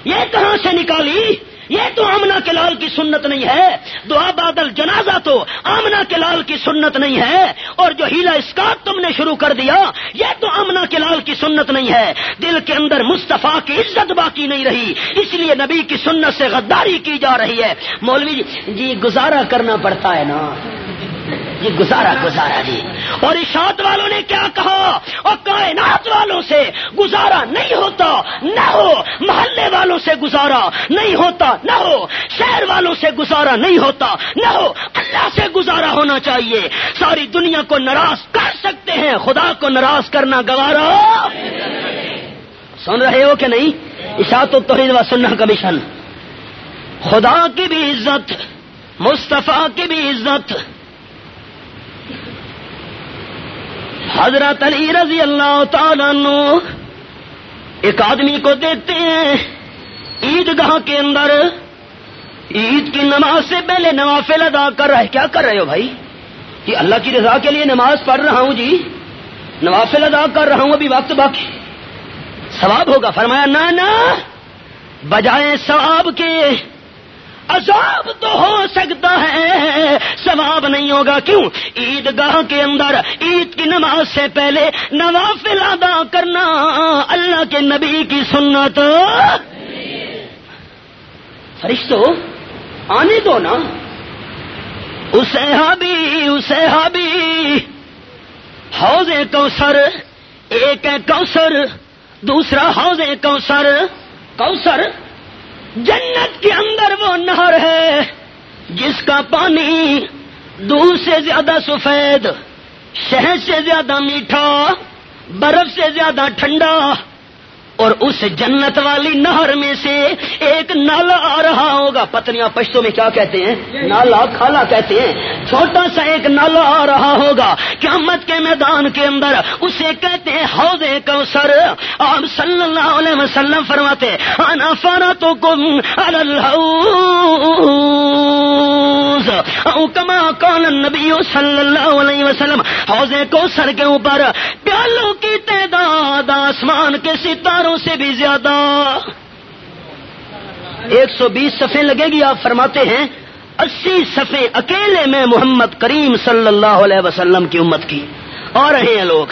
یہ کہاں سے نکالی؟ یہ تو آمنا کے لال کی سنت نہیں ہے۔ دعا بادل جنازہ تو آمنا کے لال کی سنت نہیں ہے۔ اور جو ہیلا اسکاٹ تم نے شروع کر دیا، یہ تو آمنا کے لال کی سنت نہیں ہے۔ دل کے اندر مصطفیٰ کی عزت باقی نہیں رہی۔ اس لیے نبی کی سنت سے غداری کی جا رہی ہے۔ مولوی جی, جی گزارا کرنا پڑتا ہے نا۔ جی گزارا گزارا جی اور اشاعت والوں نے کیا کہا؟ اور کائنات والوں سے گزارا نہیں ہوتا، نہ ہو۔ محلے والوں سے گزارا نہیں ہوتا، نہ ہو۔ شہر والوں سے گزارا نہیں ہوتا، نہ ہو۔ اللہ سے گزارا ہونا چاہیے۔ ساری دنیا کو ناراض کر سکتے ہیں۔ خدا کو ناراض کرنا گوارا۔ سن رہے ہو کہ نہیں؟ اشاعت و توحید و سننا کا مشن۔ خدا کی بھی عزت، مصطفیٰ کی بھی عزت حضرت علی رضی اللہ تعالیٰ نو ایک آدمی کو دیکھتے ہیں عید گاہ کے اندر عید کی نماز سے پہلے نوافل ادا کر رہا ہے کیا کر رہے ہو بھائی؟ کہ اللہ کی رضا کے لیے نماز پڑھ رہا ہوں جی۔ نوافل ادا کر رہا ہوں، ابھی وقت باقی۔ ثواب ہوگا۔ فرمایا نہ، بجائے ثواب کے عذاب تو ہو سکتا ہے۔ ثواب نہیں ہوگا کیوں؟ عید گاہ کے اندر عید کی نماز سے پہلے نوافل ادا کرنا اللہ کے نبی کی سنت۔ فرشتو، آنے دو نا۔ اسے ہابی اسے ہابی حوض کوثر، ایک ہے کوثر، دوسرا حوض کوثر۔ کوثر، جنت کے اندر وہ نہر ہے، جس کا پانی دودھ سے زیادہ سفید شہد سے زیادہ میٹھا برف سے زیادہ ٹھنڈا۔ اور اس جنت والی نہر میں سے ایک نالا آ رہا ہوگا۔ پتنیاں پشتوں میں کیا کہتے ہیں؟ نالا کھالا کہتے ہیں۔ چھوٹا سا ایک نالا آ رہا ہوگا۔ قیامت کے میدان کے اندر اسے کہتے ہیں حوض کوثر۔ آپ صلی اللہ علیہ وسلم فرماتے آنا فارا تو کم کما کون نبی صلی اللہ علیہ وسلم، حوض کوثر کے اوپر پیالوں کی تعداد آسمان کے ستاروں سے بھی زیادہ۔ ایک سو بیس صفحے لگے گی، آپ فرماتے ہیں، اسی صفحے اکیلے میں محمد کریم صلی اللہ علیہ وسلم کی امت کی۔ اور رہے ہیں لوگ۔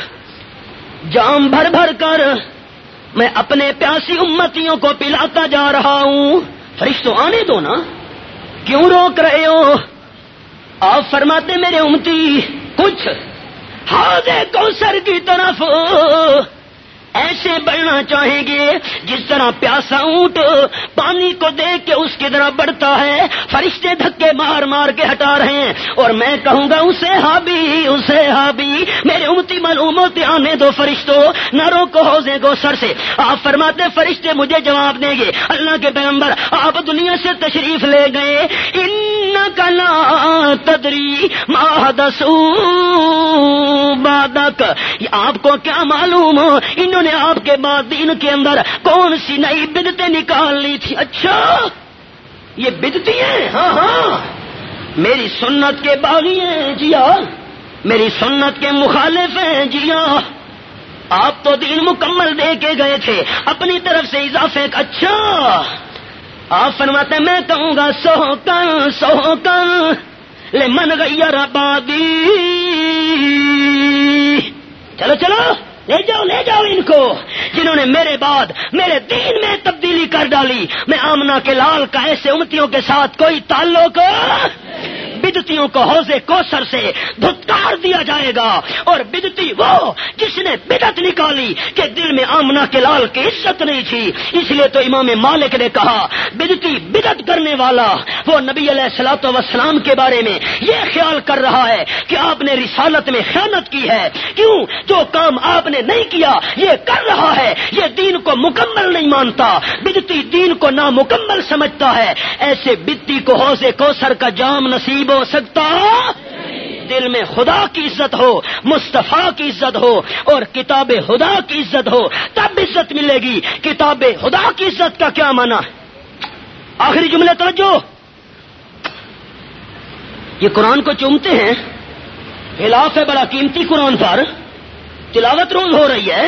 جام بھر بھر کر میں اپنے پیاسی امتیوں کو پلاتا جا رہا ہوں۔ فرشتوں آنے دو نا۔ کیوں روک رہے ہو؟ آپ فرماتے میرے امتی، کچھ۔ ہاتھ کوسر کی طرف۔ ایسے بڑھنا چاہیں گے جس طرح پیاسا اونٹ پانی کو دیکھ کے اس کی طرح بڑھتا ہے، فرشتے دھکے مار مار کے ہٹا رہے ہیں۔ اور میں کہوں گا، اسے ہابی اسے ہابی میرے امتی معلوم ہوتے آنے دو فرشتوں نہ روکو حوضے گو سر سے۔ آپ فرماتے، فرشتے مجھے جواب دیں گے۔ اللہ کے پیغمبر، آپ دنیا سے تشریف لے گئے۔ ان کلا تدری ماہدسو بادک آپ کو کیا معلوم؟ انہوں انہوں نے آپ کے بعد دین کے اندر کون سی نئی بدتیں نکال لی تھی؟ اچھا یہ بدتی ہیں ہاں ہاں۔ میری سنت کے باغی ہیں جی ہاں میری سنت کے مخالف ہیں جی ہاں آپ تو دین مکمل دے کے گئے تھے، اپنی طرف سے اضافے اچھا۔ آپ فرماتے میں کہوں گا سو کن سو کن۔ لے من گئی آبادی چلو چلو۔ لے جاؤ لے جاؤ ان کو۔ جنہوں نے میرے بعد، میرے دین میں تبدیلی کر ڈالی۔ میں آمنا کے لال کا ایسے امتیوں کے ساتھ کوئی تعلق بدتیوں کو حوضے کوسر سے دھتکار دیا جائے گا۔ اور بدتی وہ جس نے بدت نکالی کہ دل میں آمنا کے لال کی عزت نہیں تھی۔ اس لیے تو امام مالک نے کہا، بدتی بدت کرنے والا وہ نبی علیہ السلاط وسلام کے بارے میں یہ خیال کر رہا ہے کہ آپ نے رسالت میں خیانت کی ہے۔ کیوں؟ جو کام آپ نے نہیں کیا، یہ کر رہا ہے۔ یہ دین کو مکمل نہیں مانتا۔ بدتی دین کو نامکمل سمجھتا ہے۔ ایسے بدتی کو حوضے کو سر کا جام نصیب ہو سکتا دل میں خدا کی عزت ہو، مصطفیٰ کی عزت ہو، اور کتاب خدا کی عزت ہو، تب عزت ملے گی۔ کتاب خدا کی عزت کا کیا مانا آخری جملے توجہ۔ یہ قرآن کو چومتے ہیں۔ خلاف ہے، بڑا قیمتی قرآن پر۔ تلاوت روز ہو رہی ہے۔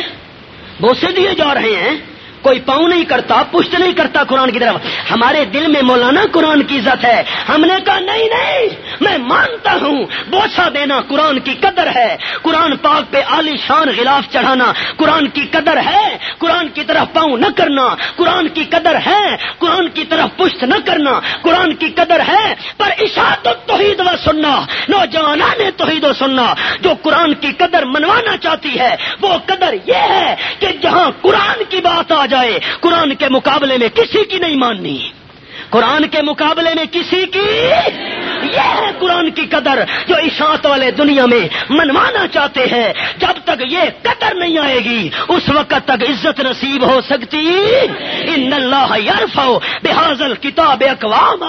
بوسے دیے جا رہے ہیں۔ کوئی پاؤں نہیں کرتا، پشت نہیں کرتا قرآن کی طرف۔ ہمارے دل میں مولانا قرآن کی عزت ہے۔ ہم نے کہا، نہیں نہیں۔ میں مانتا ہوں۔ بوسا دینا قرآن کی قدر ہے۔ قرآن پاک پہ عالی شان غلاف چڑھانا قرآن کی قدر ہے۔ قرآن کی طرف پاؤں نہ کرنا قرآن کی قدر ہے۔ قرآن کی طرف پشت نہ کرنا قرآن کی قدر ہے۔ پر اشاعت توحید و سننا نوجوان نے توحید و سننا جو قرآن کی قدر منوانا چاہتی ہے، وہ قدر یہ ہے کہ جہاں قرآن کی بات آ جائے، قرآن کے مقابلے میں کسی کی نہیں ماننی۔ قرآن کے مقابلے میں کسی کی؟ یہ ہے قرآن کی قدر جو اشاعت والے دنیا میں منوانا چاہتے ہیں۔ جب تک یہ قدر نہیں آئے گی، اس وقت تک عزت نصیب ہو سکتی۔ ان اللہ بحاظل کتاب اقوام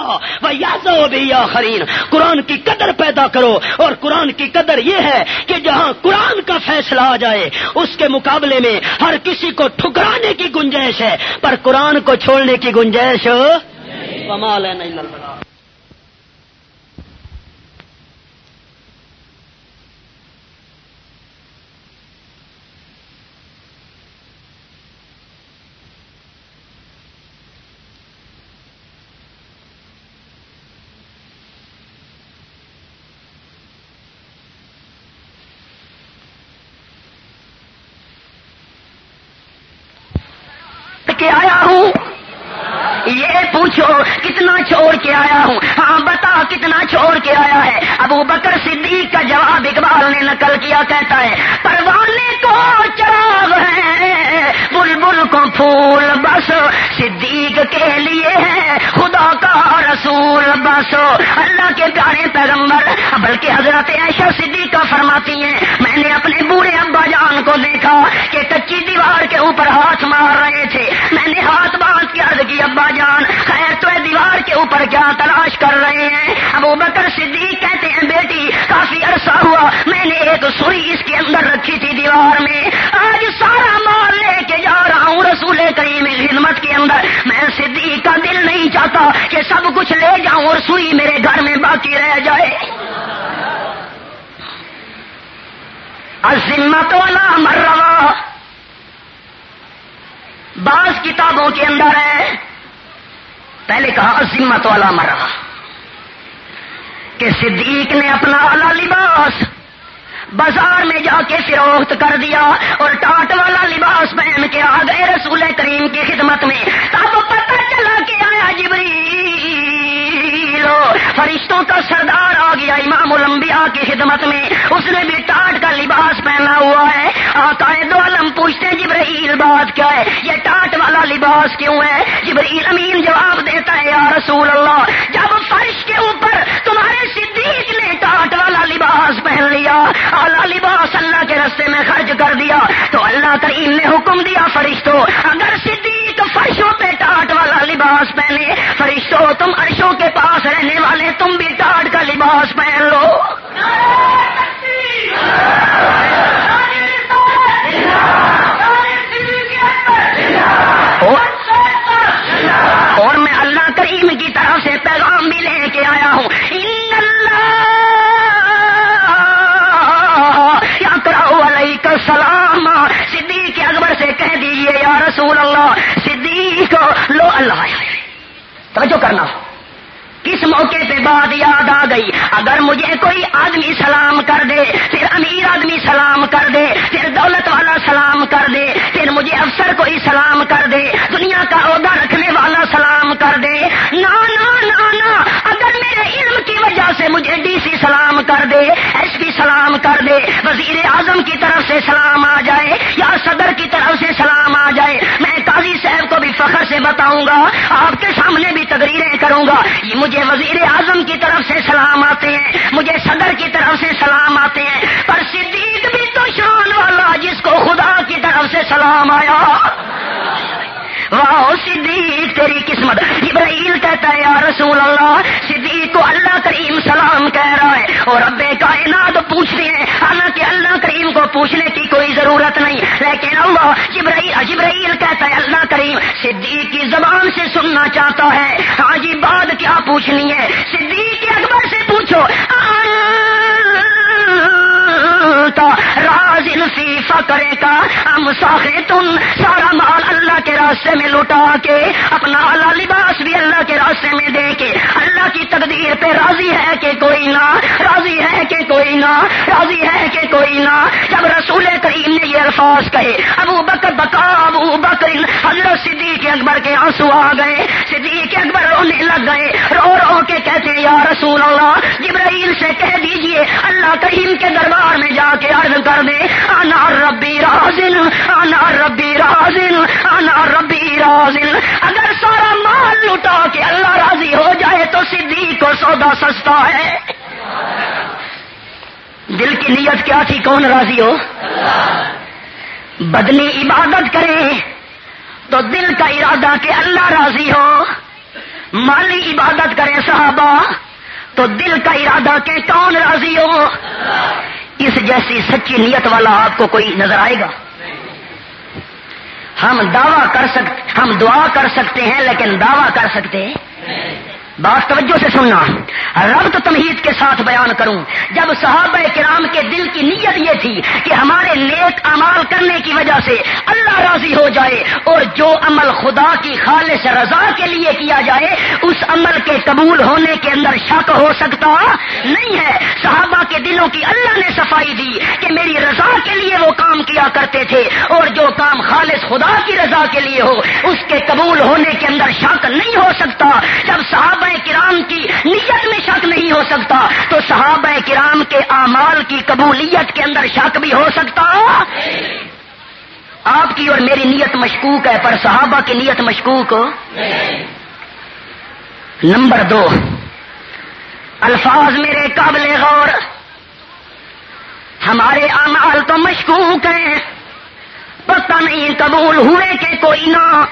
خرین قرآن کی قدر پیدا کرو۔ اور قرآن کی قدر یہ ہے کہ جہاں قرآن کا فیصلہ آ جائے، اس کے مقابلے میں ہر کسی کو ٹھکرانے کی گنجائش ہے۔ پر قرآن کو چھوڑنے کی گنجائش وما لنا الا کہ سب کچھ لے جاؤں اور سوئی میرے گھر میں باقی رہ جائے۔ عظمت والا مروا۔ بعض کتابوں کے اندر ہے۔ پہلے کہا عظمت والا مرا کہ صدیق نے اپنا اعلی لباس بازار میں جا کے فروخت کر دیا اور ٹاٹ والا لباس پہن کے آ گئے رسول کریم کی خدمت میں۔ کہ آیا جبری فرشتوں کا سردار آ گیا امام الانبیاء کی خدمت میں۔ اس نے بھی ٹاٹ کا لباس پہنا ہوا ہے۔ دو عالم پوچھتے جبرائیل بات کیا ہے؟ یہ ٹاٹ والا لباس کیوں ہے؟ جبرائیل امین جواب دیتا ہے، یا رسول اللہ، جب فرش کے اوپر تمہارے صدیق نے ٹاٹ والا لباس پہن لیا، اعلیٰ لباس اللہ کے رستے میں خرچ کر دیا، تو اللہ کریم نے حکم دیا فرشتوں، اگر صدیق فرشوں پہ ٹاٹ والا لباس پہنے فرشتوں، تم عرشوں کے پاس رہنے والے، تم بھی ٹاٹ کا لباس پہن لو۔ اور میں اللہ کریم کی طرف سے پیغام بھی لے کے آیا ہوں۔ ان اللہ یا کراؤ علیہ السلام۔ صدیق اکبر سے کہہ دیجیے، یا رسول اللہ توجہ کرنا۔ کس موقع پہ بات یاد آ گئی؟ اگر مجھے کوئی آدمی سلام کر دے، پھر امیر آدمی سلام کر دے، پھر دولت والا سلام کر دے، پھر مجھے افسر کوئی سلام کر دے، دنیا کا عہدہ رکھنے والا سلام کر دے۔ نا نا نا نا کی وجہ سے مجھے ڈی سی سلام کر دے، ایس پی سلام کر دے، وزیر اعظم کی طرف سے سلام آ جائے یا صدر کی طرف سے سلام آ جائے۔ میں قاضی صاحب کو بھی فخر سے بتاؤں گا، آپ کے سامنے بھی تقریریں کروں گا۔ مجھے وزیر اعظم کی طرف سے سلام آتے ہیں، مجھے صدر کی طرف سے سلام آتے ہیں۔ پر صدیق بھی تو شان والا، جس کو خدا کی طرف سے سلام آیا۔ واہ صدیق تیری قسمت ابراہیل کہتا ہے، یا رسول اللہ، صدیق کو اللہ کریم سلام کہہ رہا ہے اور اب کائنات پوچھتے ہیں، حالانکہ اللہ کریم کو پوچھنے کی کوئی ضرورت نہیں، لیکن اللہ جبرائیل جبرائیل کہتا ہے، اللہ کریم صدیق کی زبان سے سننا چاہتا ہے ہاں جی بات کیا پوچھنی ہے؟ صدیق کے اکبر سے پوچھو راز فیفا کرے کا ہم ساخے تم۔ سارا مال اللہ کے راستے میں لوٹا کے، اپنا اللہ لباس بھی اللہ کے راستے میں دے کے۔ اللہ کی تقدیر پہ راضی ہے کہ کوئی نہ، راضی ہے کہ کوئی نہ، راضی ہے کہ کوئی نہ۔ جب رسول کریم نے یہ الفاظ کہے، ابو بکر بکا، ابو بکر، حضرت صدیق اکبر کے آنسو آ گئے۔ صدیق اکبر رونے لگ گئے۔ رو رو کے کہتے، یا رسول اللہ، جبرائیل سے کہہ دیجیے، اللہ کریم کے دربار میں جا کے عرض کر دے انا ربی رازن انا ربی رازن انا ربی رازن اگر سارا مال لٹا کے اللہ راضی ہو جائے تو صدیق کو سودا سستا ہے۔ دل کی نیت کیا تھی؟ کون راضی ہو؟ بدنی عبادت کرے تو دل کا ارادہ کہ اللہ راضی ہو۔ مالی عبادت کرے صحابہ تو دل کا ارادہ کہ کون راضی ہو؟ اس جیسی سچی نیت والا آپ کو کوئی نظر آئے گا۔ ہم دعویٰ کر سکتے ہم دعا کر سکتے ہیں لیکن دعویٰ کر سکتے بات توجہ سے سننا۔ ربط تمہید کے ساتھ بیان کروں۔ جب صحابہ کرام کے دل کی نیت یہ تھی کہ ہمارے نیک امال کرنے کی وجہ سے اللہ راضی ہو جائے اور جو عمل خدا کی خالص رضا کے لیے کیا جائے، اس عمل کے قبول ہونے کے اندر شک ہو سکتا نہیں ہے۔ صحابہ کے دلوں کی اللہ نے صفائی دی کہ میری رضا کے لیے وہ کام کیا کرتے تھے اور جو کام خالص خدا کی رضا کے لیے ہو، اس کے قبول ہونے کے اندر شک نہیں ہو سکتا۔ جب صحابہ کرام کی نیت میں شک نہیں ہو سکتا، تو صحابہ کرام کے اعمال کی قبولیت کے اندر شک بھی ہو سکتا۔ آپ کی اور میری نیت مشکوک ہے، پر صحابہ کی نیت مشکوک ہو؟ نمبر دو، الفاظ میرے قابل غور۔ ہمارے اعمال تو مشکوک ہیں، پتہ نہیں قبول ہوئے کہ کوئی نہ۔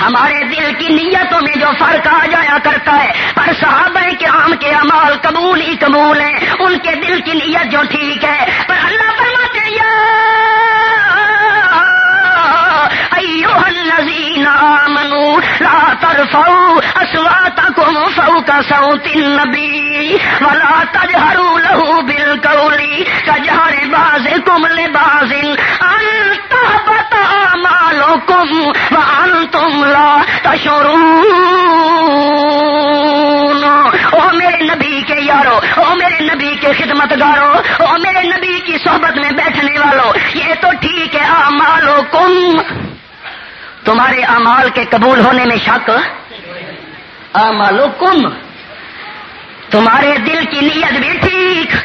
ہمارے دل کی نیتوں میں جو فرق آ جایا کرتا ہے، پر صحابہ کے کے امال قبول ہی قبول ہیں۔ ان کے دل کی نیت جو ٹھیک ہے، پر اللہ فرماتے الذين آمنوا لا ترفعوا أصواتكم فوق صوت النبي ولا تجهروا له بالقول كجهر بعضكم لبعض۔ أن تهبط تشعرون او میرے نبی کے یارو، او میرے نبی کے خدمت گارو او میرے نبی کی صحبت میں بیٹھنے والوں یہ تو ٹھیک ہے آ کم تمہارے امال کے قبول ہونے میں شک؟ آ کم تمہارے دل کی نیت بھی ٹھیک،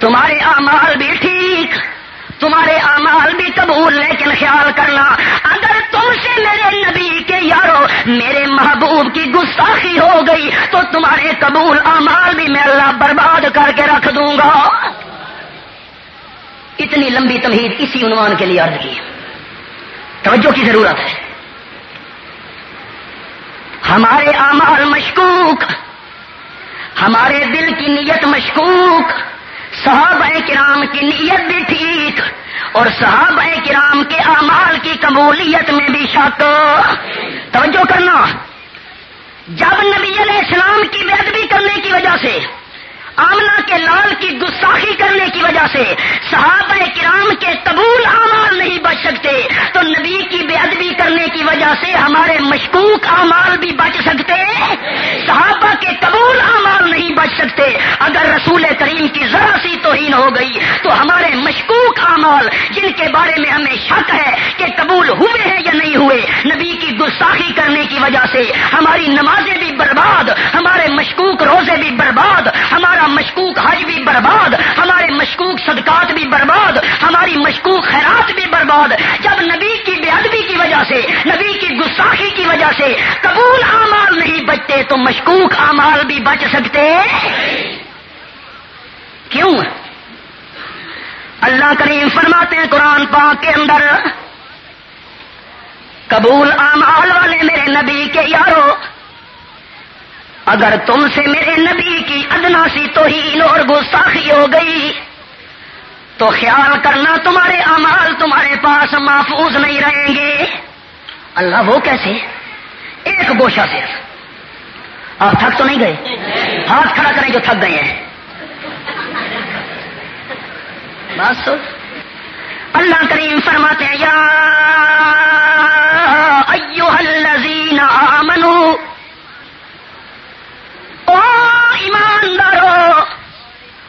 تمہارے امال بھی ٹھیک۔ تمہارے امال بھی قبول، لیکن خیال کرنا، اگر تم سے میرے نبی کے یارو میرے محبوب کی گستاخی ہو گئی، تو تمہارے قبول امال بھی میں اللہ برباد کر کے رکھ دوں گا۔ اتنی لمبی تمہید اسی عنوان کے لیے عرض کی۔ توجہ کی ضرورت ہے۔ ہمارے امال مشکوک، ہمارے دل کی نیت مشکوک۔ صحابہ کرام کی نیت بھی ٹھیک اور صحابہ کرام کے اعمال کی قبولیت میں بھی شک۔ توجہ کرنا۔ جب نبی علیہ السلام کی بےدبی کرنے کی وجہ سے آمنا کے لال کی گستاخی کرنے کی وجہ سے صحابہ کرام کے قبول اعمال نہیں بچ سکتے، تو نبی کی بے ادبی کرنے کی وجہ سے ہمارے مشکوک اعمال بھی بچ سکتے، صحابہ کے قبول اعمال نہیں بچ سکتے۔ اگر رسول کریم کی ذرا سی توہین ہو گئی، تو ہمارے مشکوک اعمال، جن کے بارے میں ہمیں شک ہے کہ قبول ہوئے ہیں یا نہیں ہوئے، نبی کی گستاخی کرنے کی وجہ سے ہماری نمازیں بھی برباد، ہمارے مشکوک روزے بھی برباد، ہمارا مشکوک حج بھی برباد، ہمارے مشکوک صدقات بھی برباد، ہماری مشکوک خیرات بھی برباد۔ جب نبی کی بے ادبی کی وجہ سے، نبی کی گستاخی کی وجہ سے قبول اعمال نہیں بچتے، تو مشکوک اعمال بھی بچ سکتے؟ کیوں؟ اللہ کریم فرماتے ہیں قرآن پاک کے اندر، قبول اعمال والے میرے نبی کے یارو اگر تم سے میرے نبی کی ادنا سی توہین اور گستاخی ہو گئی، تو خیال کرنا تمہارے امال تمہارے پاس محفوظ نہیں رہیں گے۔ اللہ وہ کیسے؟ ایک گوشہ صرف۔ آپ تھک تو نہیں گئے؟ ہاتھ کھڑا کریں جو تھک گئے ہیں۔ بس اللہ کریم فرماتے ہیں، یا ایوہ الذین آمنوا او ایماندارو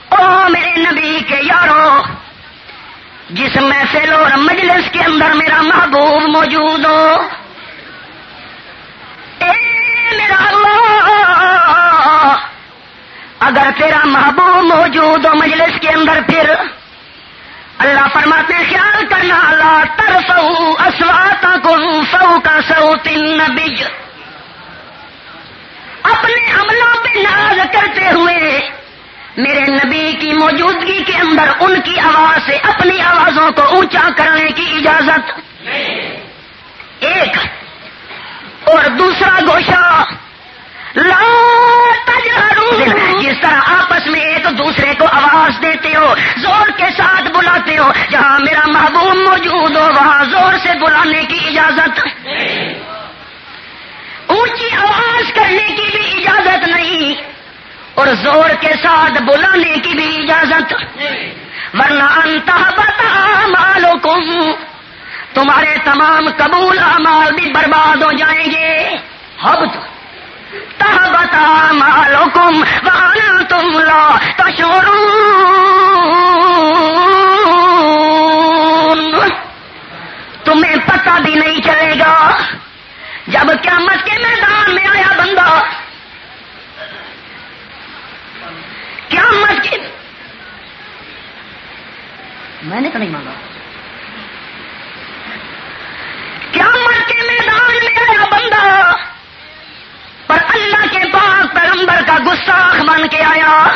او میرے نبی کے یارو جس محفل اور مجلس کے اندر میرا محبوب موجود ہو۔ اے میرا اللہ، اگر تیرا محبوب موجود ہو مجلس کے اندر پھر، اللہ فرماتے خیال کرنا اللہ ترف اسواتا کو سو کا سو تین بج اپنے عملوں پہ ناز کرتے ہوئے میرے نبی کی موجودگی کے اندر ان کی آواز سے اپنی آوازوں کو اونچا کرنے کی اجازت ایک اور دوسرا گوشہ لا جس طرح آپس میں ایک دوسرے کو آواز دیتے ہو، زور کے ساتھ بلاتے ہو، جہاں میرا محبوب موجود ہو، وہاں زور سے بلانے کی اجازت۔ اونچی آواز کرنے کی بھی اجازت نہیں اور زور کے ساتھ بلانے کی بھی اجازت ورنہ انتہ بتا مالو تمہارے تمام قبول امال بھی برباد ہو جائیں گے۔ ہب تہ بتا مالو کم تم لا تشور تمہیں پتہ بھی نہیں چلے گا جب قیامت کے میدان میں آیا بندہ، قیامت کے میں نے تو نہیں مانگا قیامت کے میدان میں آیا بندہ، پر اللہ کے پاک پیغمبر کا گستاخ بن کے آیا۔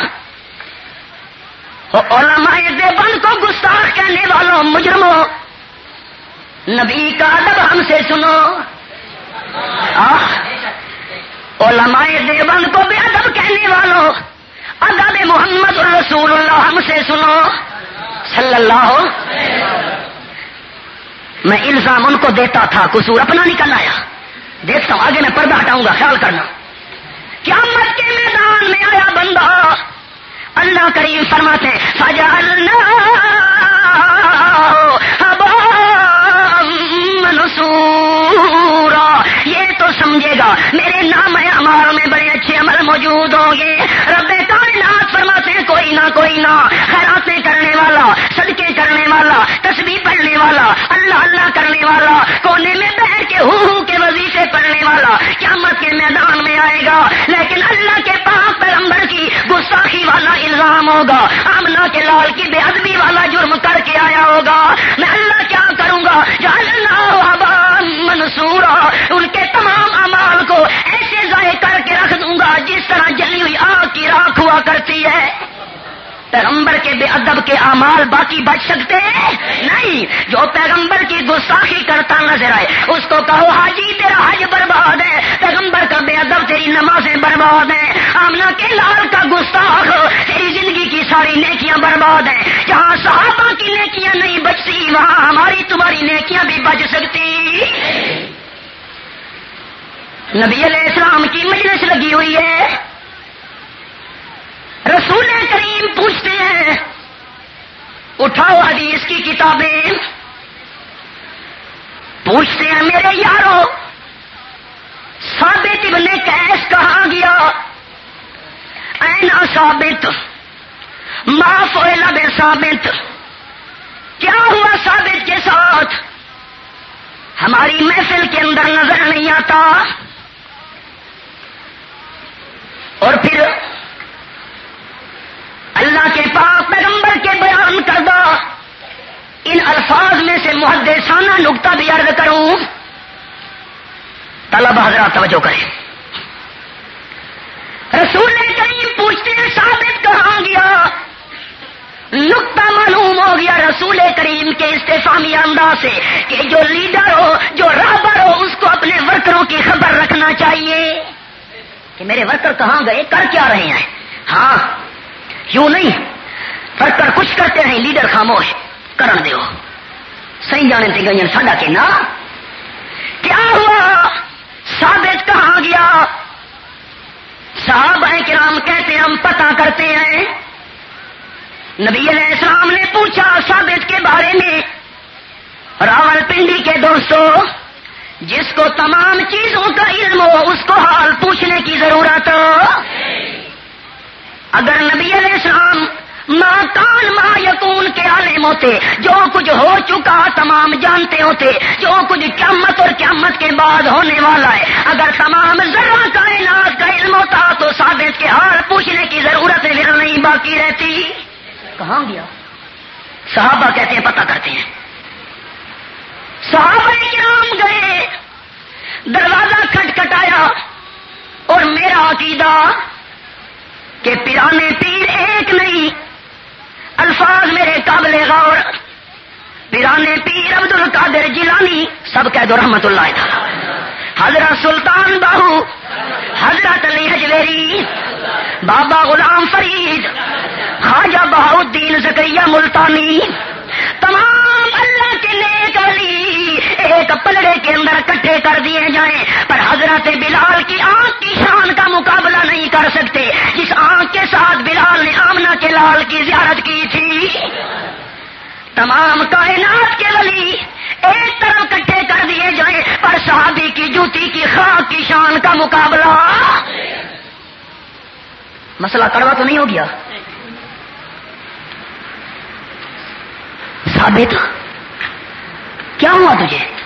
علماء دیوبند کو گستاخ کہنے والوں، مجرموں، نبی کا ادب ہم سے سنو۔ علماء دیوبند کو بھی ادب کہنے والوں ادب محمد رسول اللہ، ہم سے سنو۔ صلی اللہ۔ ہو میں الزام ان کو دیتا تھا، قصور اپنا نکل آیا۔ دیکھتا ہوں، آگے میں پردہ ہٹاؤں گا، خیال کرنا۔ کیا مت کے میدان میں آیا بندہ۔ اللہ کریم فرماتے سجا منصورا یہ تو سمجھے گا۔ میرے نام ہے امار میں بڑے اچھے عمل موجود ہوں گے۔ رب کائنات فرماتے ہیں، کوئی نہ کوئی نہ۔ خیراتیں کرنے والا، صدقے کرنے والا تصویر پڑھنے والا، اللہ اللہ کرنے والا، کونے میں بیٹھ کے ہو ہو کے وظیفے پڑھنے والا۔ قیامت کے میدان میں آئے گا۔ لیکن اللہ کے پاک پیغمبر کی گستاخی والا الزام ہوگا۔ آمنا کے لال کی بے ادبی والا جرم کر کے آیا ہوگا۔ میں اللہ کیا کروں گا؟ منصورا ان کے تمام امال کو ایسے ضائع کر کے رکھ دوں گا جس طرح پیغمبر کے بے ادب کے امال باقی بچ سکتے ہیں؟ نہیں، جو پیغمبر کی گستاخی کرتا نظر آئے، اس کو کہو، حاجی، تیرا حج برباد ہے، پیغمبر کا بے ادب، تیری نمازیں برباد ہیں۔ آمنا کے لال کا گستاخ، تیری زندگی کی ساری نیکیاں برباد ہیں۔ جہاں صحابہ کی نیکیاں نہیں بچتی، وہاں ہماری تمہاری نیکیاں بھی بچ سکتی۔ نبی علیہ السلام کی مجلس لگی ہوئی ہے۔ رسول کریم پوچھتے ہیں، اٹھاؤ حدیث کی کتابیں۔ پوچھتے ہیں، میرے یارو، ثابت ابن کیس کہاں گیا؟ اینا ثابت؟ معاف لب ثابت؟ کیا ہوا ثابت کے ساتھ؟ ہماری محفل کے اندر نظر نہیں آتا۔ اور پھر اللہ کے پاک پیغمبر کے بیان کردہ ان الفاظ میں سے محدثانہ نقطہ بھی عرض کروں۔ طلب حضرات، توجہ کریں۔ رسول کریم پوچھتے ہیں، ثابت کہاں گیا؟ نقطہ معلوم ہو گیا رسول کریم کے استفامی انداز سے کہ جو لیڈر ہو، جو رابر ہو، اس کو اپنے ورکروں کی خبر رکھنا چاہیے۔ کہ میرے ورکر کہاں گئے؟ کر کیا رہے ہیں؟ ہاں کیوں نہیں ورکر کچھ کرتے ہیں، لیڈر خاموش۔ کرن دیو۔ صحیح جانے تھے گئی ساڈا کے نا کیا ہوا؟ ثابت کہاں گیا؟ صاحب کرام کہتے ہم پتا کرتے ہیں۔ نبی علیہ السلام نے پوچھا ثابت کے بارے میں۔ راول پنڈی کے دوستوں جس کو تمام چیزوں کا علم ہو، اس کو حال پوچھنے کی ضرورت۔ اگر نبی علیہ السلام ماں کان ماں یقون کے عالم ہوتے، جو کچھ ہو چکا تمام جانتے ہوتے، جو کچھ قیامت اور قیامت کے بعد ہونے والا ہے، اگر تمام ذرا کائنات کا علم ہوتا تو ثابت کے حال پوچھنے کی ضرورت نہیں باقی رہتی۔ کہاں گیا؟ صحابہ کہتے ہیں، پتہ کرتے ہیں۔ صحابہ کرام گئے، دروازہ کھٹکھٹایا اور میرا عقیدہ کہ پیرانے پیر ایک نہیں الفاظ میرے قابل غور پیرانے پیر عبد القادر جیلانی، سب کہہ دو رحمت اللہ تعالی حضرت سلطان باہو، حضرت علی حجویری بابا غلام فرید، خواجہ بہاؤدین زکریہ ملتانی۔ تمام اللہ کے نیک علی ایک پلڑے کے اندر کٹھے کر دیے جائیں، پر حضرت بلال کی آنکھ کی شان کا مقابلہ نہیں کر سکتے۔ جس آنکھ کے ساتھ بلال نے آمنا کے لال کی زیارت کی تھی۔ تمام کائنات کے ولی ایک طرف کٹھے کر دیے جائیں پر صحابی کی، جوتی کی خاک کی شان کا مقابلہ۔ مسئلہ کڑوا تو نہیں ہو گیا؟ ثابت۔ کیا ہوا تجھے؟